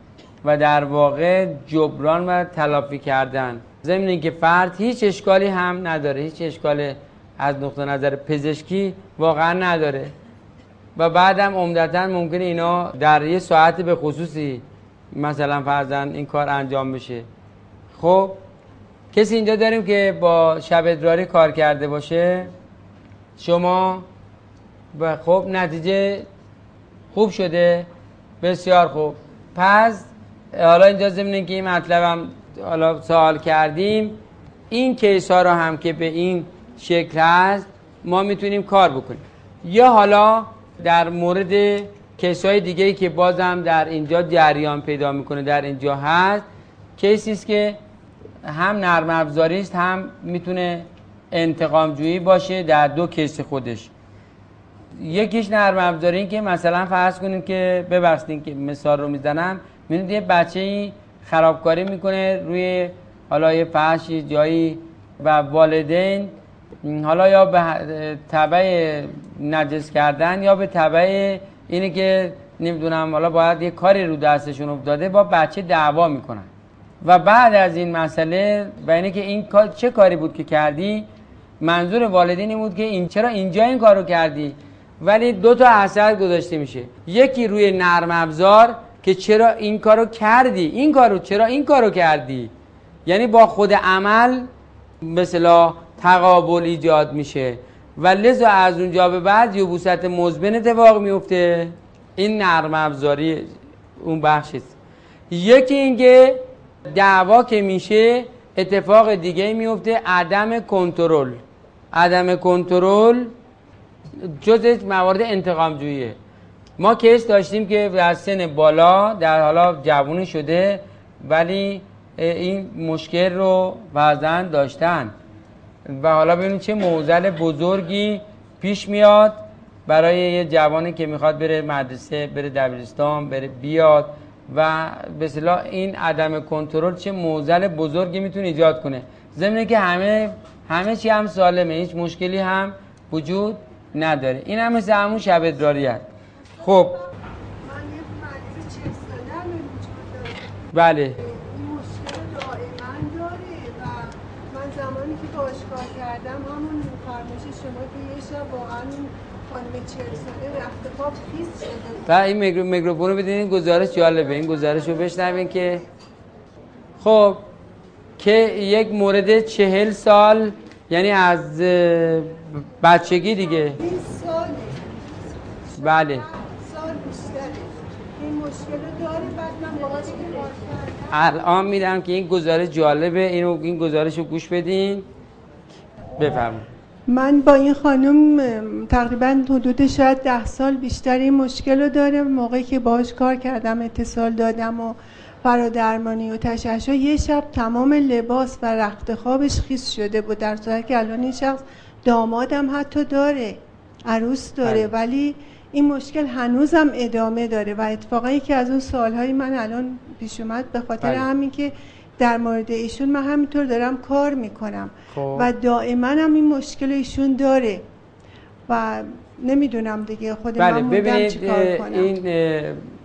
و در واقع جبران و تلافی کردن. ضمن که فرد هیچ اشکالی هم نداره. هیچ اشکال از نقطه نظر پزشکی واقعا نداره. و بعدم عمدتا ممکنه اینا در یه ساعت به خصوصی مثلا فرزن این کار انجام بشه خب کسی اینجا داریم که با شب ادراری کار کرده باشه؟ شما؟ و خب نتیجه خوب شده. بسیار خوب. پس حالا اینجا ضمن که این مطلبم حالا سوال کردیم این کیس ها رو هم که به این شکل هست ما می‌تونیم کار بکنیم. یا حالا در مورد کیس های دیگه ای که بازم در اینجا جریان پیدا می‌کنه در اینجا هست. کیسی است که هم نرم افزاری است هم می‌تونه انتقام جویی باشه در دو کیس خودش. یکیش نرم افزاری که مثلا فرض کنیم که ببخشید که مثال رو می‌زنم. می‌دونید یه بچه ای خرابکاری می‌کنه روی حالا یه فحشی جایی و والدین حالا یا به تبع نجس کردن یا به تبع اینه که نمی‌دونم حالا باید یه کاری رو دستشون افتاده با بچه دعوا می‌کنن. و بعد از این مسئله و اینه که این کار چه کاری بود که کردی؟ منظور والدین این بود که این چرا اینجا این کارو کردی؟ ولی دو تا اثر گذاشته میشه. یکی روی نرم ابزار که چرا این کارو کردی؟ این کارو چرا این کارو کردی؟ یعنی با خود عمل مثلا تقابل ایجاد میشه. و لذا از اونجا به بعد یبوست مزبن اتفاق میفته. این نرم افزاری اون بخشی یکی اینکه دعوا که میشه اتفاق دیگه میفته عدم کنترل. عدم کنترل جز موارد انتقام جویه ما کیس داشتیم که در سن بالا در حالا جوونی شده ولی این مشکل رو بعضا داشتن. و حالا ببینیم چه موزل بزرگی پیش میاد برای یه جوانی که می‌خواد بره مدرسه بره دبیرستان بره بیاد و به این عدم کنترل چه موزل بزرگی می‌تونه ایجاد کنه. ضمن که همه همه چی هم سالمه هیچ مشکلی هم وجود نداره. این هم مثل همون شب ادراریت خب. بله کردم همون فرمایش شما که یه شب واقعا خانم چهل ساله رفت خواب خیس شده و این میکروفون رو بدین گزارش جالبه. این گزارش رو بشنوین که خب که یک مورد چهل سال یعنی از بچگی دیگه. سال بله. سال این باهاش الان میدم که این گزارش جالبه. اینو این گزارش رو گوش بدین. بفرمایید. من با این خانم تقریبا حدود شاید ده سال بیشتر این مشکل رو داره موقعی که باهاش کار کردم اتصال دادم و فرادرمانی و تشعشع یه شب تمام لباس و رخت خوابش خیس شده بود در صورت که الان این شخص دامادم حتی داره عروس داره بله. ولی این مشکل هنوزم ادامه داره و اتفاقا که از اون سالهایی من الان پیش اومد به خاطر بله. همین که در مورد ایشون من همینطور دارم کار می‌کنم خب. و دائما هم این مشکل ایشون داره و نمی‌دونم دیگه خود بله من ببینید کنم. این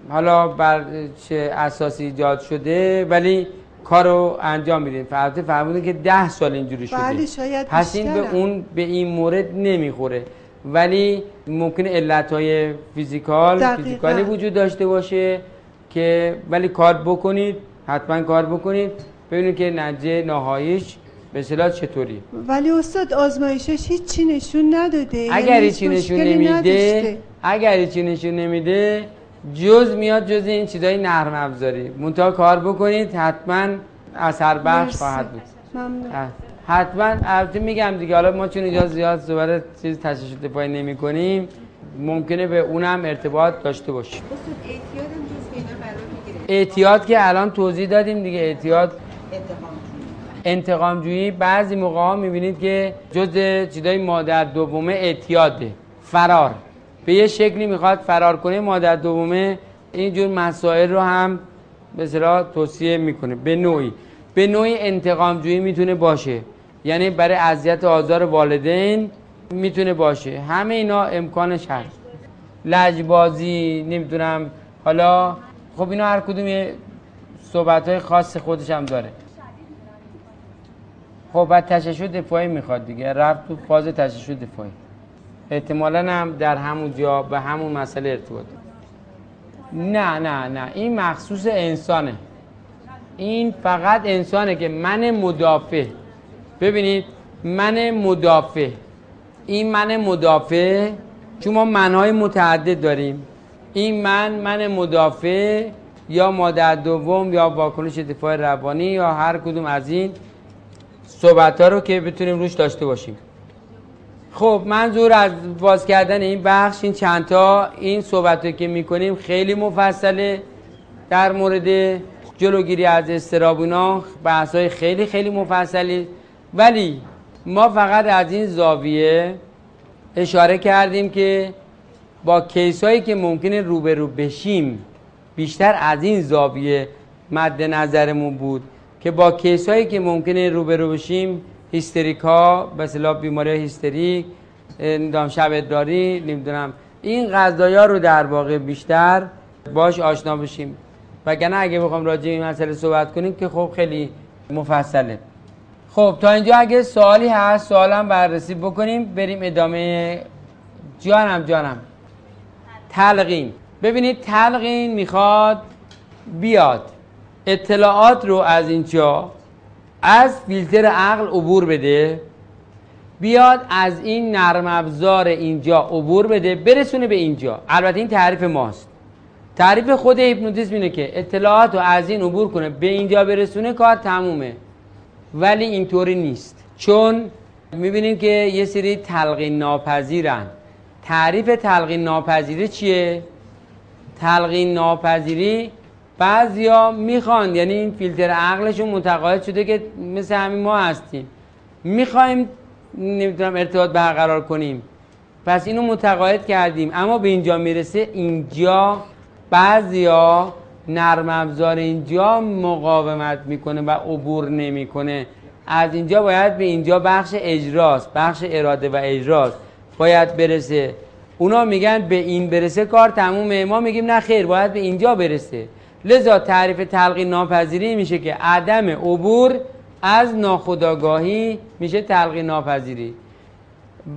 حالا بر چه اساسی ایجاد شده ولی کارو انجام میدیم فرض فرمودین که ده سال اینجوری شده بله شاید پس این به. اون به این مورد نمی‌خوره ولی ممکنه علت های فیزیکال دقیقاً. فیزیکالی وجود داشته باشه که ولی کار بکنید حتما کار بکنید. ببینید که نتیجه نهاییش به اصطلاح چطوری. ولی استاد آزمایشش هیچی نشون نداده. یعنی اگر هیچ هیچی نشون نمیده نداشته. اگر هیچی نشون نمیده جز میاد جز این چیزای نرم افزاری. منتها کار بکنید حتما اثر بخش. خواهد بود. ممنون. حتما البته میگم دیگه حالا ما چون اینجا زیاد صحبت چیز تشخیص دفاعی نمی کنیم ممکنه به اونم ارتباط داشته باشیم استاد اعتیادم جز اینا قرار می‌گیره اعتیاد که الان توضیح دادیم دیگه اعتیاد انتقام انتقام جویی بعضی موقع ها می‌بینید که جز چیزای مادر دومه اعتیاده فرار. به یه شکلی می‌خواد فرار کنه مادر دومه اینجور مسائل رو هم به توصیه می‌کنه. به نوعی. به نوعی انتقام جویی می‌تونه باشه. یعنی برای اذیت آزار والدین می‌تونه باشه. همه اینا امکانش هست. لجبازی نمی‌دونم. حالا خب اینا هر کدوم یه صحبت های خاص خودش هم داره. خب بعد تششع دفاعی می‌خواد دیگه. رفت تو فاز تششع دفاعی. احتمالا هم در همون جا به همون مسئله ارتباط. نه نه نه. این مخصوص انسانه. این فقط انسانه که من مدافع. ببینید من مدافع. این من مدافع. چون ما منهای متعدد داریم. این من من مدافع یا مادر دوم یا واکنش دفاع روانی یا هر کدوم از این صحبت ها رو که بتونیم روش داشته باشیم. خب منظور از باز کردن این بخش این چندتا این صحبت که می‌کنیم خیلی مفصله. در مورد جلوگیری از استرابونا بحث های خیلی خیلی مفصلی. ولی ما فقط از این زاویه اشاره کردیم که با case هایی که ممکنه روبرو بشیم بیشتر از این زاویه مد نظرمون بود که با case هایی که ممکنه روبرو بشیم هیستریک ها به اصطلاح بیماری هیستریک نمی‌دونم شب ادراری نمی‌دونم این ها رو در واقع بیشتر باش آشنا بشیم. وگرنه اگه بخوام راجع به این مسئله صحبت کنیم که خب خیلی مفصله. خب تا اینجا اگه سوالی هست سوالم بررسی بکنیم بریم ادامه. جانم جانم. تلقین. ببینید تلقین می‌خواد بیاد. اطلاعات رو از اینجا از فیلتر عقل عبور بده بیاد از این نرم افزار اینجا عبور بده برسونه به اینجا. البته این تعریف ماست. تعریف خود هیپنوتیزم اینه که اطلاعات رو از این عبور کنه به اینجا برسونه کار تمومه. ولی اینطوری نیست. چون می‌بینیم که یه سری تلقین ناپذیرن تعریف تلقین ناپذیری چیه؟ تلقین ناپذیری بعضیا می‌خوان یعنی این فیلتر عقلشون متقاعد شده که مثل همین ما هستیم. می‌خوایم نمی‌دونم ارتباط برقرار کنیم. پس اینو متقاعد کردیم. اما به اینجا می‌رسه اینجا بعضیا نرم افزار اینجا مقاومت می‌کنه و عبور نمی‌کنه. از اینجا باید به اینجا بخش اجراست بخش اراده و اجراست. باید برسه. اونا میگن به این برسه کار تمومه. ما میگیم نه خیر باید به اینجا برسه. لذا تعریف تلقین ناپذیری میشه که عدم عبور از ناخودآگاهی میشه تلقین ناپذیری.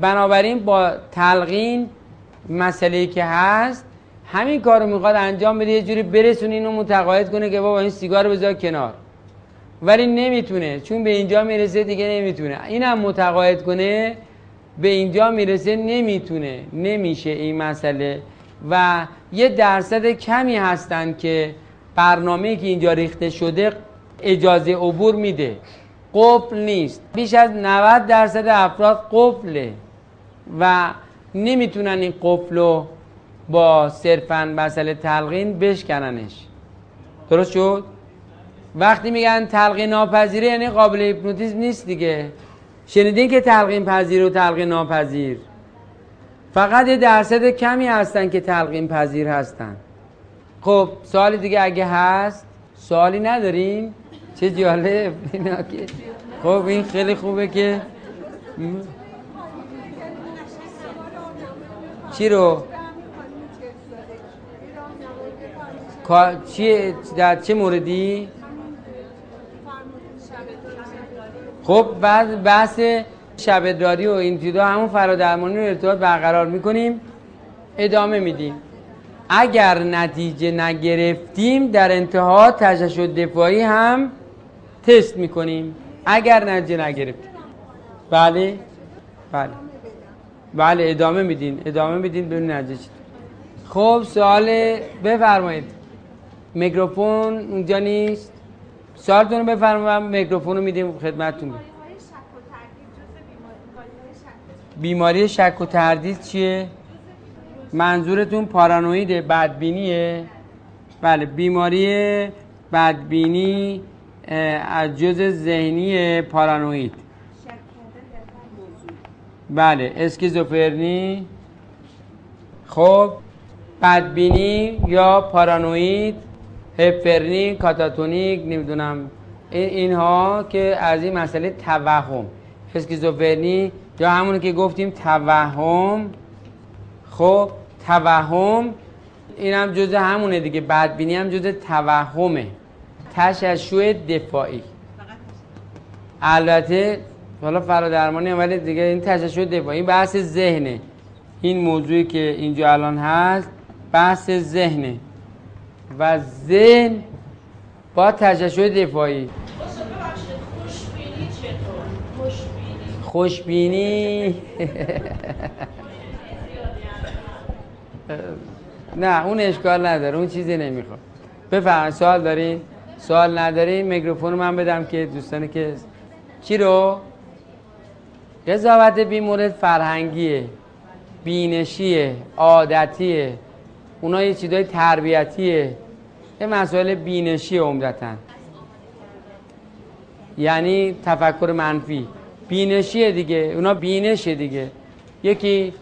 بنابراین با تلقین مسئله که هست همین کار رو می‌خواد انجام بده. یه جوری برسونه اینو متقاعد کنه که بابا این سیگار بذار کنار. ولی نمی‌تونه. چون به اینجا می‌رسه دیگه نمی‌تونه. اینم متقاعد کنه به اینجا می‌رسه نمی‌تونه نمیشه این مسئله. و یه درصد کمی هستن که برنامه که اینجا ریخته شده اجازه عبور میده. قفل نیست. بیش از 90 درصد افراد قفله و نمی‌تونن این قفل رو با صرفا مسئله تلقین بشکننش. درست شد؟ وقتی میگن تلقین ناپذیره یعنی قابل هیپنوتیزم نیست دیگه. شنیدین که تلقین پذیر و تلقین ناپذیر؟ فقط یه درصد کمی هستن که تلقین پذیر هستن. خب سوالی دیگه اگه هست سوالی ندارین چه جالب. اینا که خب این خیلی خوبه که چی رو؟ در چه موردی؟ خب بعد بحث شبداری و این چیزا همون فرادرمانی رو ارتباط برقرار می‌کنیم ادامه میدیم. اگر نتیجه نگرفتیم در انتها تششد دفاعی هم تست می‌کنیم. اگر نتیجه نگرفتیم. بله؟ بله. بله ادامه میدین. ادامه میدین ببین نتیجه چی خب سوال بفرمایید. میکروفون اونجا نیست؟ سوالتون رو بفرمایید میکروفون رو میدیم خدمتتون. بیماری شک و تردید. چیه؟ منظورتون پارانوید بدبینیه؟ بله بیماری بدبینی از جز ذهنی پارانوید. بله اسکیزوفرنی. خب بدبینی یا پارانوید؟ هپرنی کاتاتونیک نمی‌دونم. این اینها که از این مسئله توهم. اسکیزوفرنی یا همونی که گفتیم توهم. خب توهم این جزء همونه دیگه. بدبینی هم جزء توهمه. تششع دفاعی. البته حالا فرادرمانی هم ولی دیگه این تششع دفاعی بحث ذهنه. این موضوعی که اینجا الان هست بحث ذهنه. و ذهن با تششع دفاعی. خوشبینی نه اون اشکال نداره اون چیزی نمی‌خواد بفرمایید سوال دارین؟ سوال ندارین میکروفون رو من بدم که دوستانی که چی رو؟ قضاوت بی مورد فرهنگیه بینشیه عادتیه. اونا یه چیزای تربیتیه. یه مسائل بینشی عمدتا. یعنی تفکر منفی. بینشیه دیگه. اونا بینشه دیگه. یکی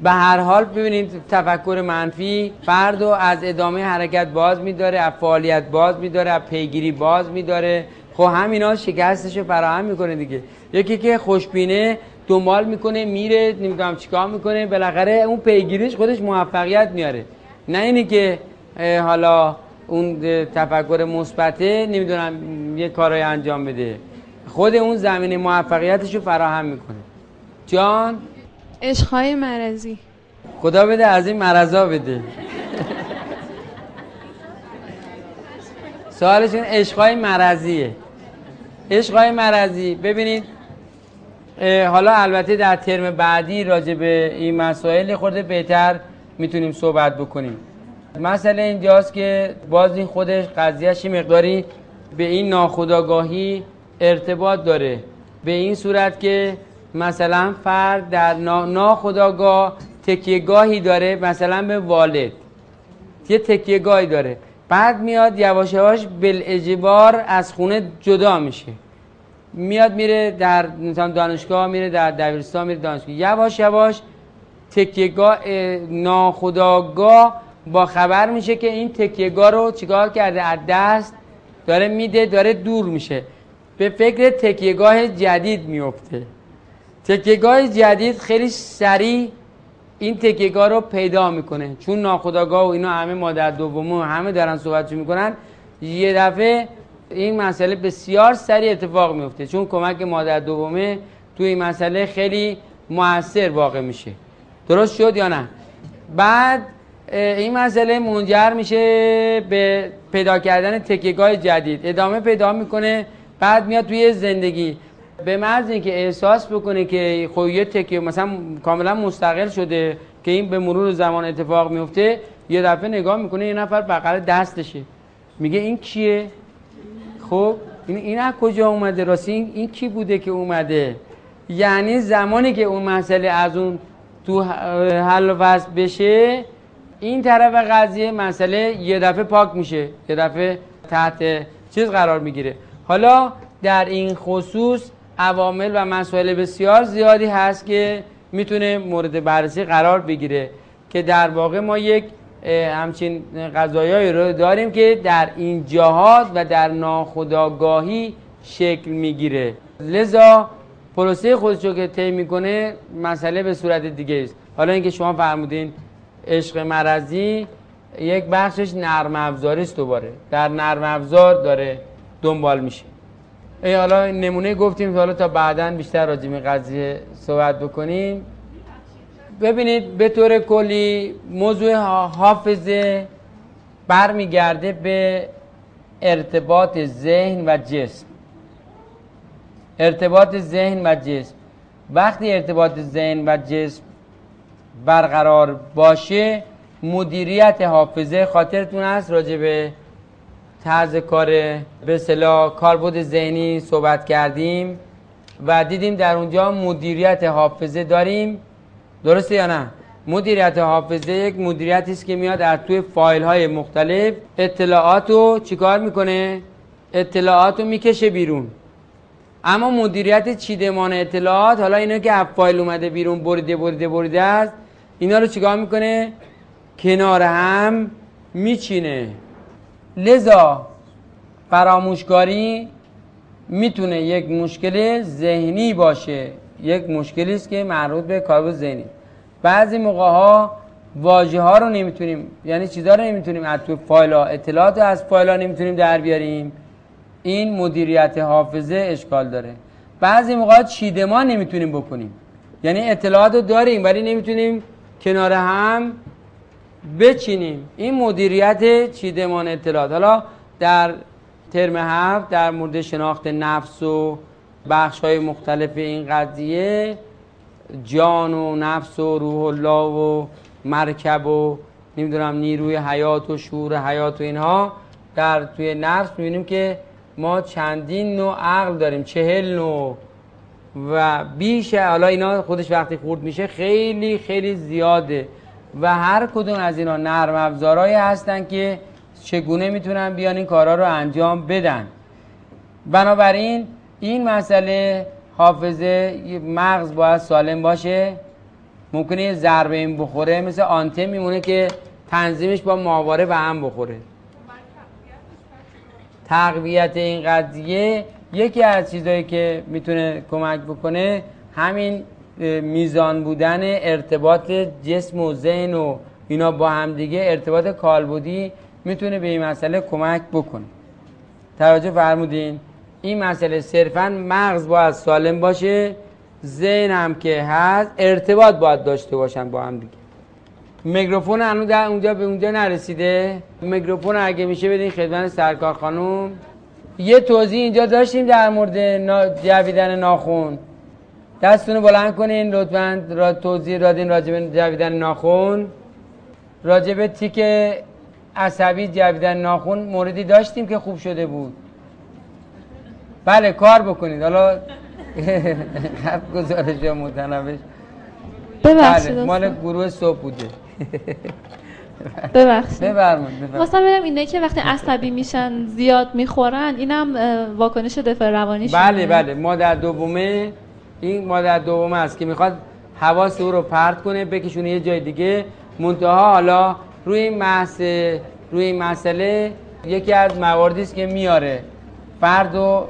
به هر حال ببینید تفکر منفی فرد از ادامه حرکت باز میداره از فعالیت باز میداره از پیگیری باز میداره. خب همینا شکستش رو فراهم می‌کنه دیگه. یکی که خوشبینه دنبال می‌کنه میره نمی‌دونم چیکار می‌کنه بالاخره اون پیگیریش خودش موفقیت میاره. نه اینی که حالا اون تفکر مثبته نمی‌دونم یه کارای انجام بده. خود اون زمینه موفقیتش رو فراهم می‌کنه. جان؟ عشقهای مرزی خدا بده از این مرضا بده. سوالشون عشقای مرضیه. عشقای مرضی. ببینید حالا البته در ترم بعدی راجع به این مسائل خورده بهتر می‌تونیم صحبت بکنیم. مسئله اینجاست که باز این خودش قضیهش یه مقداری به این ناخودآگاهی ارتباط داره. به این صورت که مثلا فرد در نا- ناخودآگاه تکیهگاهی داره مثلا به والد. یه تکیهگاهی داره. بعد میاد یواش یواش بالاجبار از خونه جدا میشه. میاد میره در دانشگاه میره در دبیرستان میره دانشگاه. یواش یواش تکیهگاه اه، ناخودآگاه با خبر میشه که این تکیهگاه رو چیکار کرده؟ از دست داره میده داره دور میشه. به فکر تکیهگاه جدید میفته. تکیهگاه جدید خیلی سریع این تکیهگاه رو پیدا می‌کنه. چون ناخودآگاه و اینا همه مادر دومه و همه دارن صحبت می‌کنن یه دفعه این مسئله بسیار سریع اتفاق میفته چون کمک مادر دومه توی این مسئله خیلی موثر واقع میشه. درست شد یا نه؟ بعد این مسئله منجر میشه به پیدا کردن تکیهگاه جدید. ادامه پیدا می‌کنه بعد میاد توی زندگی. به محض اینکه احساس بکنه که خب یه تکیه مثلا کاملا مستقل شده که این به مرور زمان اتفاق میفته یه دفعه نگاه می‌کنه یه نفر بغل دستشه. میگه این کیه؟ خب این این از کجا اومده؟ راستی این, این کی بوده که اومده؟ یعنی زمانی که اون مسئله از اون تو حل و فصل بشه این طرف قضیه مسئله یه دفعه پاک میشه یه دفعه تحت چیز قرار می‌گیره. حالا در این خصوص عوامل و مسائل بسیار زیادی هست که می‌تونه مورد بررسی قرار بگیره که در واقع ما یک همچین قضایایی رو داریم که در این جهات و در ناخودآگاهی شکل می‌گیره. لذا پروسه خودشو که طی می‌کنه مسئله به صورت دیگه است. حالا اینکه شما فرمودین عشق مرضی یک بخشش نرم افزاری است دوباره. در نرم افزار داره دنبال میشه. ای حالا نمونه گفتیم حالا تا بعدا بیشتر راجع به قضیه صحبت بکنیم. ببینید به طور کلی موضوع حافظه برمیگرده به ارتباط ذهن و جسم. ارتباط ذهن و جسم. وقتی ارتباط ذهن و جسم برقرار باشه مدیریت حافظه خاطرتون هست راجع به طرز کار به اصطلاح کاربرد ذهنی صحبت کردیم و دیدیم در اونجا مدیریت حافظه داریم. درسته یا نه؟ مدیریت حافظه یک مدیریتی است که میاد از توی فایل های مختلف اطلاعات رو چیکار می‌کنه؟ اطلاعات رو می‌کشه بیرون. اما مدیریت چیدمان اطلاعات حالا اینا که از فایل اومده بیرون بریده بریده بریده است اینا رو چیکار می‌کنه؟ کنار هم میچینه. لذا فراموشکاری می‌تونه یک مشکل ذهنی باشه. یک مشکلی است که مربوط به کاربرد ذهنی. بعضی موقع ها واژه ها رو نمی‌تونیم یعنی چیزا رو نمی‌تونیم از تو فایل ها اطلاعات از فایل ها نمی‌تونیم در بیاریم. این مدیریت حافظه اشکال داره. بعضی موقع چیدمان نمی‌تونیم بکنیم. یعنی اطلاعات رو داریم ولی نمی‌تونیم کنار هم بچینیم. این مدیریت چیدمان اطلاعات. حالا در ترم هفت در مورد شناخت نفس و بخش های مختلف این قضیه جان و نفس و روح الله و مرکب و نمی‌دونم نیروی حیات و شعور حیات و اینها در توی نفس می‌بینیم که ما چندین نوع عقل داریم چهل نوع. و بیشه حالا اینا خودش وقتی خورد میشه خیلی خیلی زیاده. و هر کدوم از اینا نرم افزارهایی هستن که چگونه می‌تونن بیان این کارا رو انجام بدن. بنابراین این مسئله حافظه مغز باید سالم باشه. ممکنه یه ضربه این بخوره مثل آنته میمونه که تنظیمش با ماواره به هم بخوره. تقویت این قضیه یکی از چیزهایی که می‌تونه کمک بکنه همین میزان بودن ارتباط جسم و ذهن و اینا با همدیگه ارتباط کالبودی می‌تونه به این مسئله کمک بکنه. توجه فرمودین؟ این مسئله صرفا مغز باید سالم باشه ذهن هم که هست ارتباط باید داشته باشن با هم دیگه. میکروفون هنوز در اونجا به اونجا نرسیده. میکروفون اگه میشه بدین خدمت سرکار خانم. یه توضیح اینجا داشتیم در مورد. جویدن ناخون. دستتون بلند کنین لطفا را توضیح دادین راجب جویدن ناخون. راجب تیک عصبی جویدن ناخون موردی داشتیم که خوب شده بود. بله کار بکنید. حالا خط گزارش یا متنوش ببخشید بله مال گروه صبح بوده. ببخشید. بفرمایید خواستم ببینم اینه که وقتی عصبی میشن زیاد می‌خورن اینم واکنش دفاع روانی بله بله. مادر دومه این مادر دومه است که می‌خواد حواس او رو پرت کنه بکشونه یه جای دیگه. منتها حالا روی این بحث روی این مسئله یکی از مواردی است که میاره. فرد رو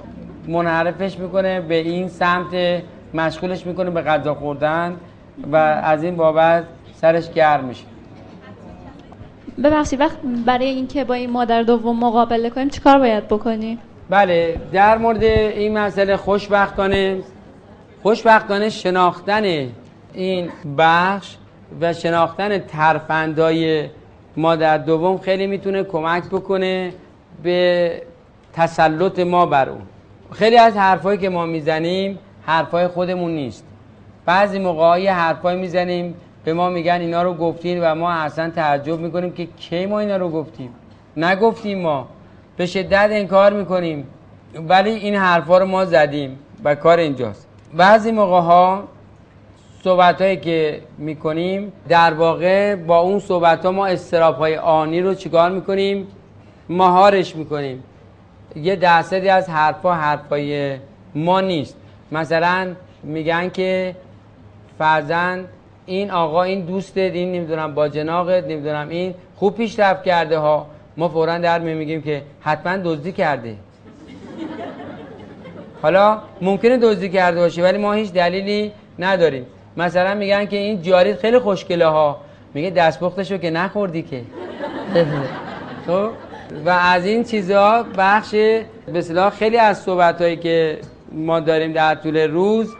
منحرفش می‌کنه به این سمت مشغولش می‌کنه به غذا خوردن و از این بابت سرش گرم میشه. ببخشید وقت برای اینکه با این مادر دوم مقابله کنیم چیکار باید بکنیم بله در مورد این مسئله خوشبختانه خوشبختانه شناختن این بخش و شناختن ترفندای مادر دوم خیلی می‌تونه کمک بکنه به تسلط ما بر اون. خیلی از حرفایی که ما می‌زنیم حرفای خودمون نیست. بعضی موقع یه حرفایی می‌زنیم به ما میگن اینا رو گفتین و ما اصلا تعجب می‌کنیم که کی ما اینا رو گفتیم. نگفتیم ما. به شدت انکار می‌کنیم. ولی این حرفا رو ما زدیم و کار اینجاست. بعضی موقع ها صحبت هایی که می‌کنیم در واقع با اون صحبت ها ما استراب های آنی رو چیکار می‌کنیم؟ مهارش می‌کنیم. یه درصدی از حرفا حرفای ما نیست. مثلا میگن که فرزن این آقا این دوستت این نمی‌دونم با جناقت نمی‌دونم این خوب پیشرفت کرده ها. ما فورا در میگیم که حتما دزدی کرده. حالا ممکنه دزدی کرده باشه ولی ما هیچ دلیلی نداریم. مثلا میگن که این جاریت خیلی خوشگله ها. میگه دستپختشو که نخوردی که. (laughs) خب؟ و از این چیزها بخش به خیلی از صحبت که ما داریم در طول روز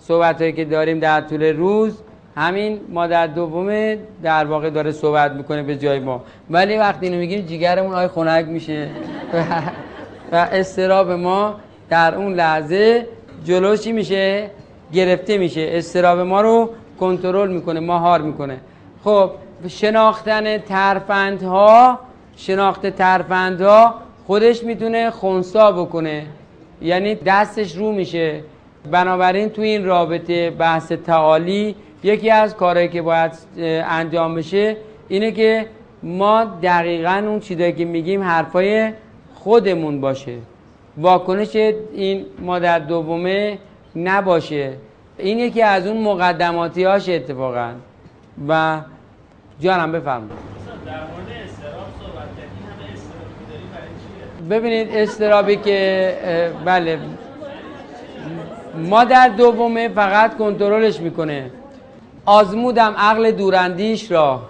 صحبت که داریم در طول روز همین مادر دومه در واقع داره صحبت می‌کنه به جای ما. ولی وقتی اینو میگیم جیگرمون آی خنک میشه. و استراب ما در اون لحظه جلوشی میشه؟ گرفته میشه. استراب ما رو کنترل می‌کنه ماهار می‌کنه. خب شناختن ترفندها شناخت ترفندها خودش می‌تونه خونسا بکنه. یعنی دستش رو میشه. بنابراین تو این رابطه بحث تعالی یکی از کارهایی که باید انجام بشه اینه که ما دقیقا اون چیزایی که میگیم حرفای خودمون باشه. واکنش این مادر دومه نباشه. این یکی از اون مقدماتی هاش اتفاقا. و جانم بفرمایید. ببینید استرابی که بله. ما در دومه فقط کنترلش می‌کنه. آزمودم عقل دوراندیش را.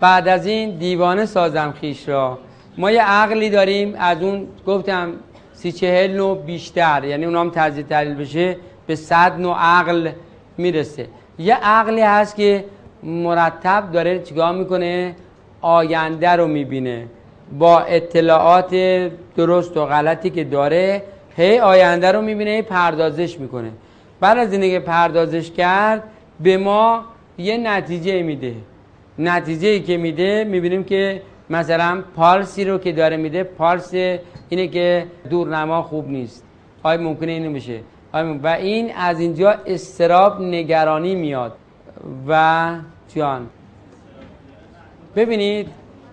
بعد از این دیوانه سازم خیش را. ما یه عقلی داریم از اون گفتم سی چهل نو بیشتر. یعنی اونام تجزیه تحلیل بشه به صد نوع عقل می‌رسه. یه عقلی هست که مرتب داره چیکار می‌کنه؟ آینده رو می‌بینه. با اطلاعات درست و غلطی که داره هی آینده رو می‌بینه هی پردازش می‌کنه. بعد از اینکه پردازش کرد به ما یه نتیجه میده. نتیجه ای که میده می‌بینیم که مثلا پالسی رو که داره میده پالس اینه که دورنما خوب نیست. آیا ممکنه اینو بشه. و این از اینجا استراب نگرانی میاد. و جان. ببینید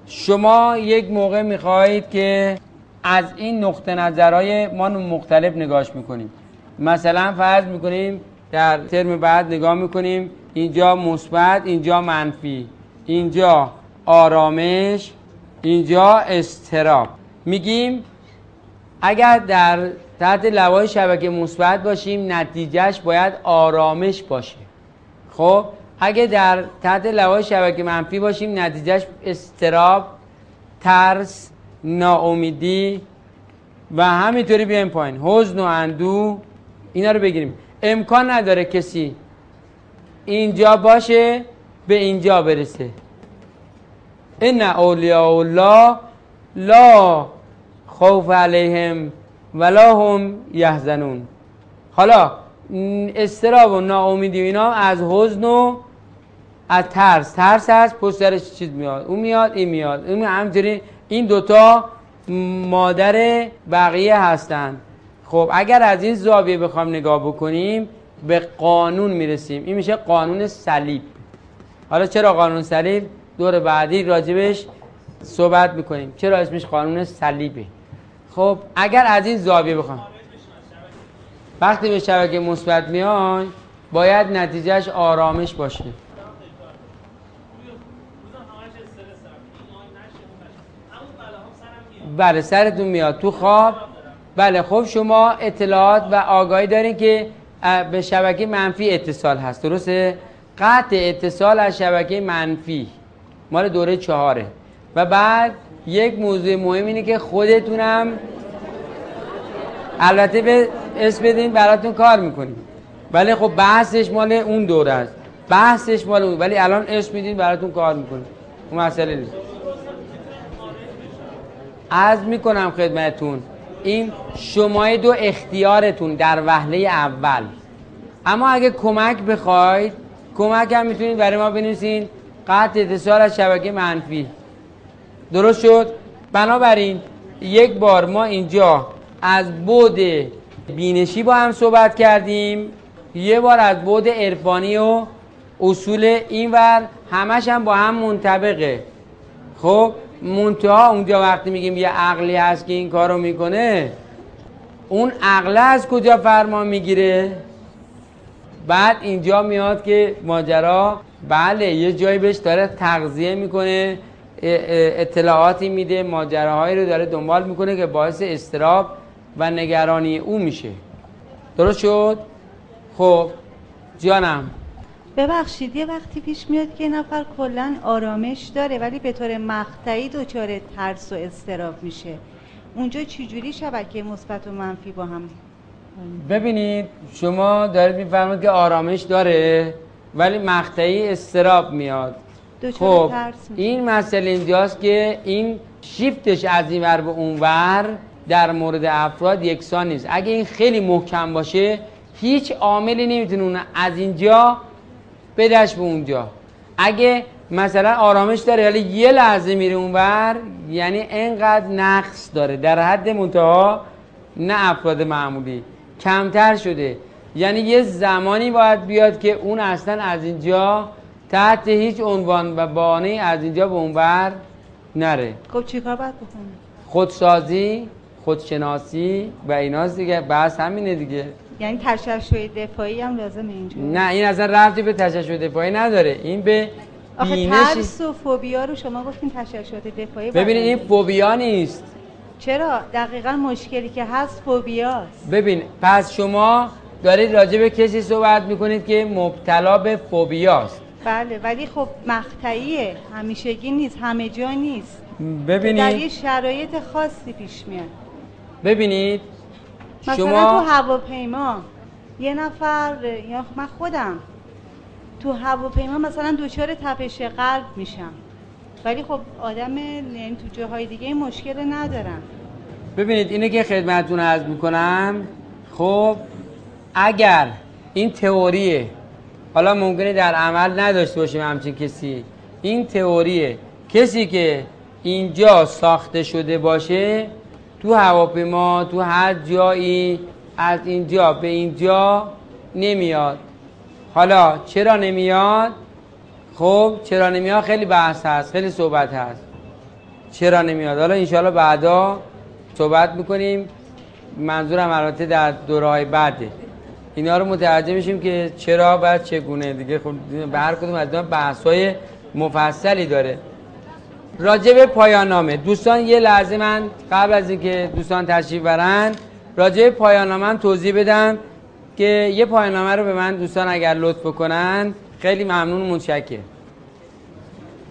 شما یک موقع می‌خواهید که از این نقطه نظرهای ما مختلف نگاش می‌کنیم. مثلا فرض می‌کنیم در ترم بعد نگاه می‌کنیم اینجا مثبت اینجا منفی اینجا آرامش اینجا استراب میگیم اگر در تحت لوای شبکه مثبت باشیم نتیجهش باید آرامش باشه. خب؟ اگه در تحت لوای شبکه منفی باشیم نتیجهش استراب ترس ناامیدی و همینطوری بیایم پایین. حزن و اندو اینا رو بگیریم. امکان نداره کسی اینجا باشه به اینجا برسه. ان اولیاء الله لا خوف علیهم ولا هم یحزنون. حالا استراب و ناامیدی اینا از حزن و از ترس ترس هست پشت سرش چیز میاد اون میاد این میاد اون همینطوری این دوتا مادر بقیه هستند خب اگر از این زاویه بخوام نگاه بکنیم به قانون می‌رسیم. این میشه قانون صلیب. حالا چرا قانون صلیب؟ دور بعدی راجبش صحبت می‌کنیم. چرا اسمش قانون صلیبه؟ خب اگر از این زاویه بخوام. وقتی به شبکه مثبت میای باید نتیجهش آرامش باشه. بله سرتون میاد تو خواب. بله خب شما اطلاعات و آگاهی دارین که به شبکه منفی اتصال هست درسته؟ قطع اتصال از شبکه منفی مال دوره چهاره. و بعد یک موضوع مهم اینه که خودتونم البته به اسم بدین براتون کار می‌کنیم. ولی خب بحثش مال اون دوره است. بحثش مال اون ولی الان اسم میدین براتون کار می‌کنیم. اون مسئله نیست. از می‌کنم خدمتون این شمای دو اختیارتون در وهله اول. اما اگه کمک بخواید کمک هم می‌تونید برای ما بنویسین. قطع اتصال از شبکه منفی. درست شد؟ بنابراین یک بار ما اینجا از بود بینشی با هم صحبت کردیم. یه بار از بود عرفانی و اصول اینور همش هم با هم منطبقه. خب؟ منتها اونجا وقتی میگیم یه عقلی هست که این کارو می‌کنه اون عقله از کجا فرمان می‌گیره؟ بعد اینجا میاد که ماجرا بله یه جایی بهش داره تغذیه می‌کنه اطلاعاتی میده ماجراهایی رو داره دنبال می‌کنه که باعث استراب و نگرانی او میشه. درست شد؟ خب جانم. ببخشید یه وقتی پیش میاد که یه نفر کلا آرامش داره ولی به طور مقطعی دچار ترس و استراب میشه. اونجا چجوری شبکه مثبت و منفی با هم؟ ببینید شما دارید میفرمایید که آرامش داره ولی مقطعی استراب میاد. خب ترس میشه. این مسئله اینجاست که این شیفتش از این ور به اون ور در مورد افراد یکسان نیست. اگه این خیلی محکم باشه هیچ عاملی نمی‌تونه از اینجا بدش به اونجا. اگه مثلا آرامش داره ولی یه لحظه میره اونور یعنی انقدر نقص داره. در حد منتها نه افراد معمولی. کمتر شده. یعنی یه زمانی باید بیاد که اون اصلا از اینجا تحت هیچ عنوان و بانه از اینجا به اونور نره. خب چیکار باید بکنیم؟ خودسازی خودشناسی و ایناست دیگه. بحث همینه دیگه. یعنی تشعشع دفاعی هم لازمه اینجا نه این اصلا رفتی به تششع دفاعی نداره. این به آخه ترس و فوبیا رو شما گفتین تشعشعات دفاعی ببینید این فوبیا نیست. چرا؟ دقیقا مشکلی که هست فوبیاست. ببین پس شما دارید راجع به کسی صحبت می‌کنید که مبتلا به فوبیاست. بله ولی خب مقطعیه. همیشگی نیست همه جا نیست. در یه ببینید شرایط خاصی پیش میاد. ببینید مثلا تو شما هواپیما یه نفر یا من خودم تو هواپیما مثلا دچار تپش قلب میشم. ولی خب آدم یعنی تو جاهای دیگه این مشکل ندارم. ببینید اینه که خدمتتون عرض می‌کنم خب اگر این تئوریه حالا ممکنه در عمل نداشته باشیم همچین کسی این تئوریه کسی که اینجا ساخته شده باشه تو هواپیما تو هر جایی از اینجا به اینجا نمیاد. حالا چرا نمیاد؟ خب چرا نمیاد؟ خیلی بحث هست خیلی صحبت هست. چرا نمیاد؟ حالا انشالله بعدا صحبت می‌کنیم. منظورم البته در دوره های بعده. اینا رو متوجه میشیم که چرا و چگونه. دیگه خب به هر کدوم از اینا بحث های مفصلی داره. راجع به پایان نامه. دوستان یه لحظه من قبل از اینکه دوستان تشریف برن راجع به پایان نامه هم توضیح بدم که یه پایان نامه رو به من دوستان اگر لطف کنن خیلی ممنون و متشکر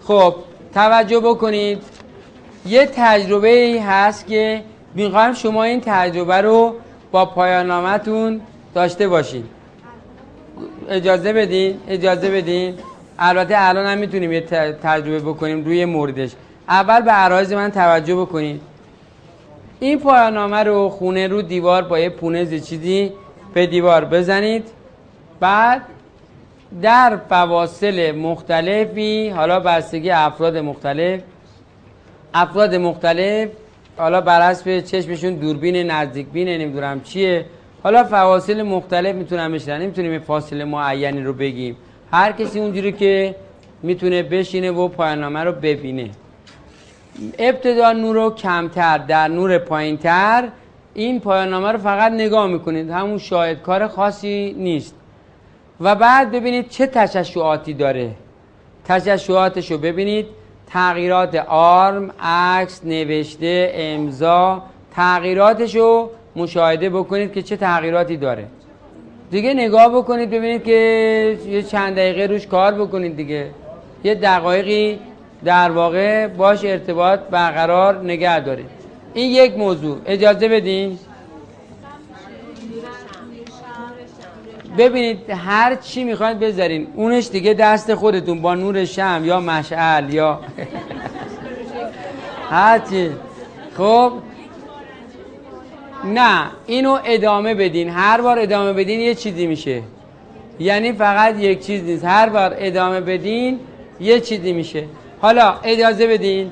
خب توجه بکنید. یه تجربه هست که می‌خوایم شما این تجربه رو با پایان نامتون داشته باشید اجازه بدین؟ اجازه بدین؟ البته الان هم می‌تونیم یه تجربه بکنیم روی موردش. اول به عرایز من توجه بکنید. این پایان نامه رو خونه رو دیوار با یه پونز چیزی به دیوار بزنید. بعد در فواصل مختلفی حالا بستگی افراد مختلف افراد مختلف حالا بر حسب چشمشون دوربین نزدیک بینه نمی‌دونم چیه. حالا فواصل مختلف می‌تونن بشنن نمی‌تونیم فاصله معینی رو بگیم. هر کسی اونجوری که می‌تونه بشینه و پایاننامه رو ببینه. ابتدا نور رو کمتر در نور پایینتر این پایاننامه رو فقط نگاه می‌کنید. همون شاهدکار خاصی نیست. و بعد ببینید چه تشعشعاتی داره. تشعشعاتش رو ببینید. تغییرات آرم عکس نوشته امضا. تغییراتش رو مشاهده بکنید که چه تغییراتی داره. دیگه نگاه بکنید ببینید که یه چند دقیقه روش کار بکنید دیگه. یه دقایقی در واقع باش ارتباط برقرار نگه دارید. این یک موضوع. اجازه بدین؟ ببینید هر چی می‌خواید بذارین. اونش دیگه دست خودتون با نور شم یا مشعل یا (laughs) هر چی. خب؟ نه اینو ادامه بدین. هر بار ادامه بدین یه چیزی میشه. یعنی فقط یک چیز نیست. هر بار ادامه بدین یه چیزی میشه. حالا اجازه بدین.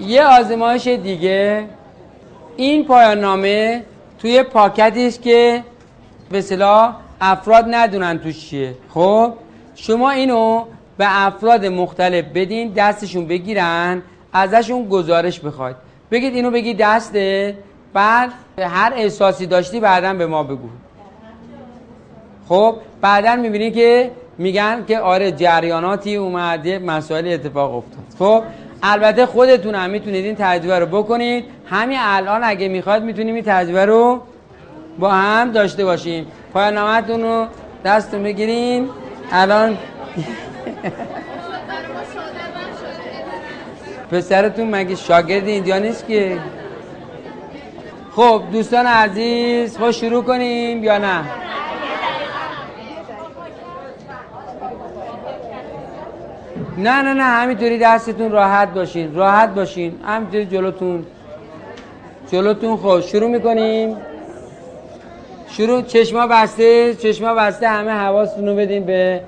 یه آزمایش دیگه. این پایان نامه توی پاکتی است که به اصطلاح افراد ندونن توش چیه. خب؟ شما اینو به افراد مختلف بدین دستشون بگیرن ازشون گزارش بخواید. بگید اینو بگی دسته بعد هر احساسی داشتی بعدا به ما بگو. خب بعدا می‌بینی که میگن که آره جریاناتی اومده مسائل اتفاق افتاد. خب البته خودتون هم می‌تونید این تجربه رو بکنید. همین الان اگه می‌خواد می‌تونیم این تجربه رو با هم داشته باشیم. پایان نامتون رو دستتون بگیرین الان (laughs) پسرتون مگه شاگرد اینجا نیست که؟ خب دوستان عزیز خب شروع کنیم یا نه؟ نه نه نه همینطوری دستتون راحت باشین راحت باشین همینطوری جلوتون. جلوتون خب شروع می‌کنیم. شروع چشما بسته چشما بسته همه حواستون رو بدین به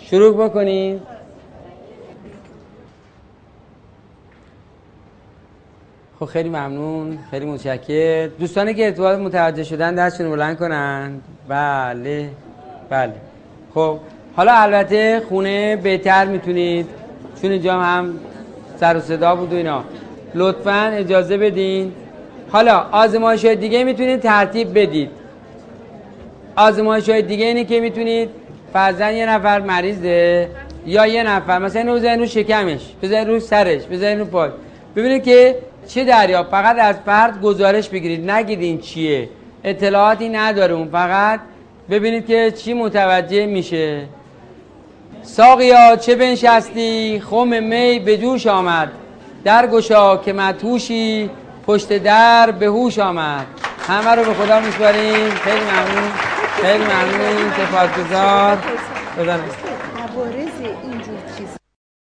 شروع بکنیم خب خیلی ممنون خیلی متشکر دوستانی که ارتباط متوجه شدن دستشون بلند کنن. بله بله. خب حالا البته خونه بهتر می‌تونید. چون اینجا هم سر و صدا بود و اینا. لطفا اجازه بدین. حالا آزمایش های دیگه می‌تونید ترتیب بدید. آزمایش های دیگه اینه که می‌تونید فرزن یه نفر مریضه یا یه نفر مثلا اینو بزنین رو شکمش بزنین رو سرش بزنین رو پای. ببینید که چه دریا؟ فقط از فرد گزارش بگیرید. نگید این چیه. اطلاعاتی نداره اون. فقط ببینید که چی متوجه میشه. ساقیا چه بنشستی؟ خم می به جوش آمد. در گشا که متوشی پشت در به هوش آمد. همه رو به خدا میسپاریم. خیلی ممنون. خیلی ممنون. بزنید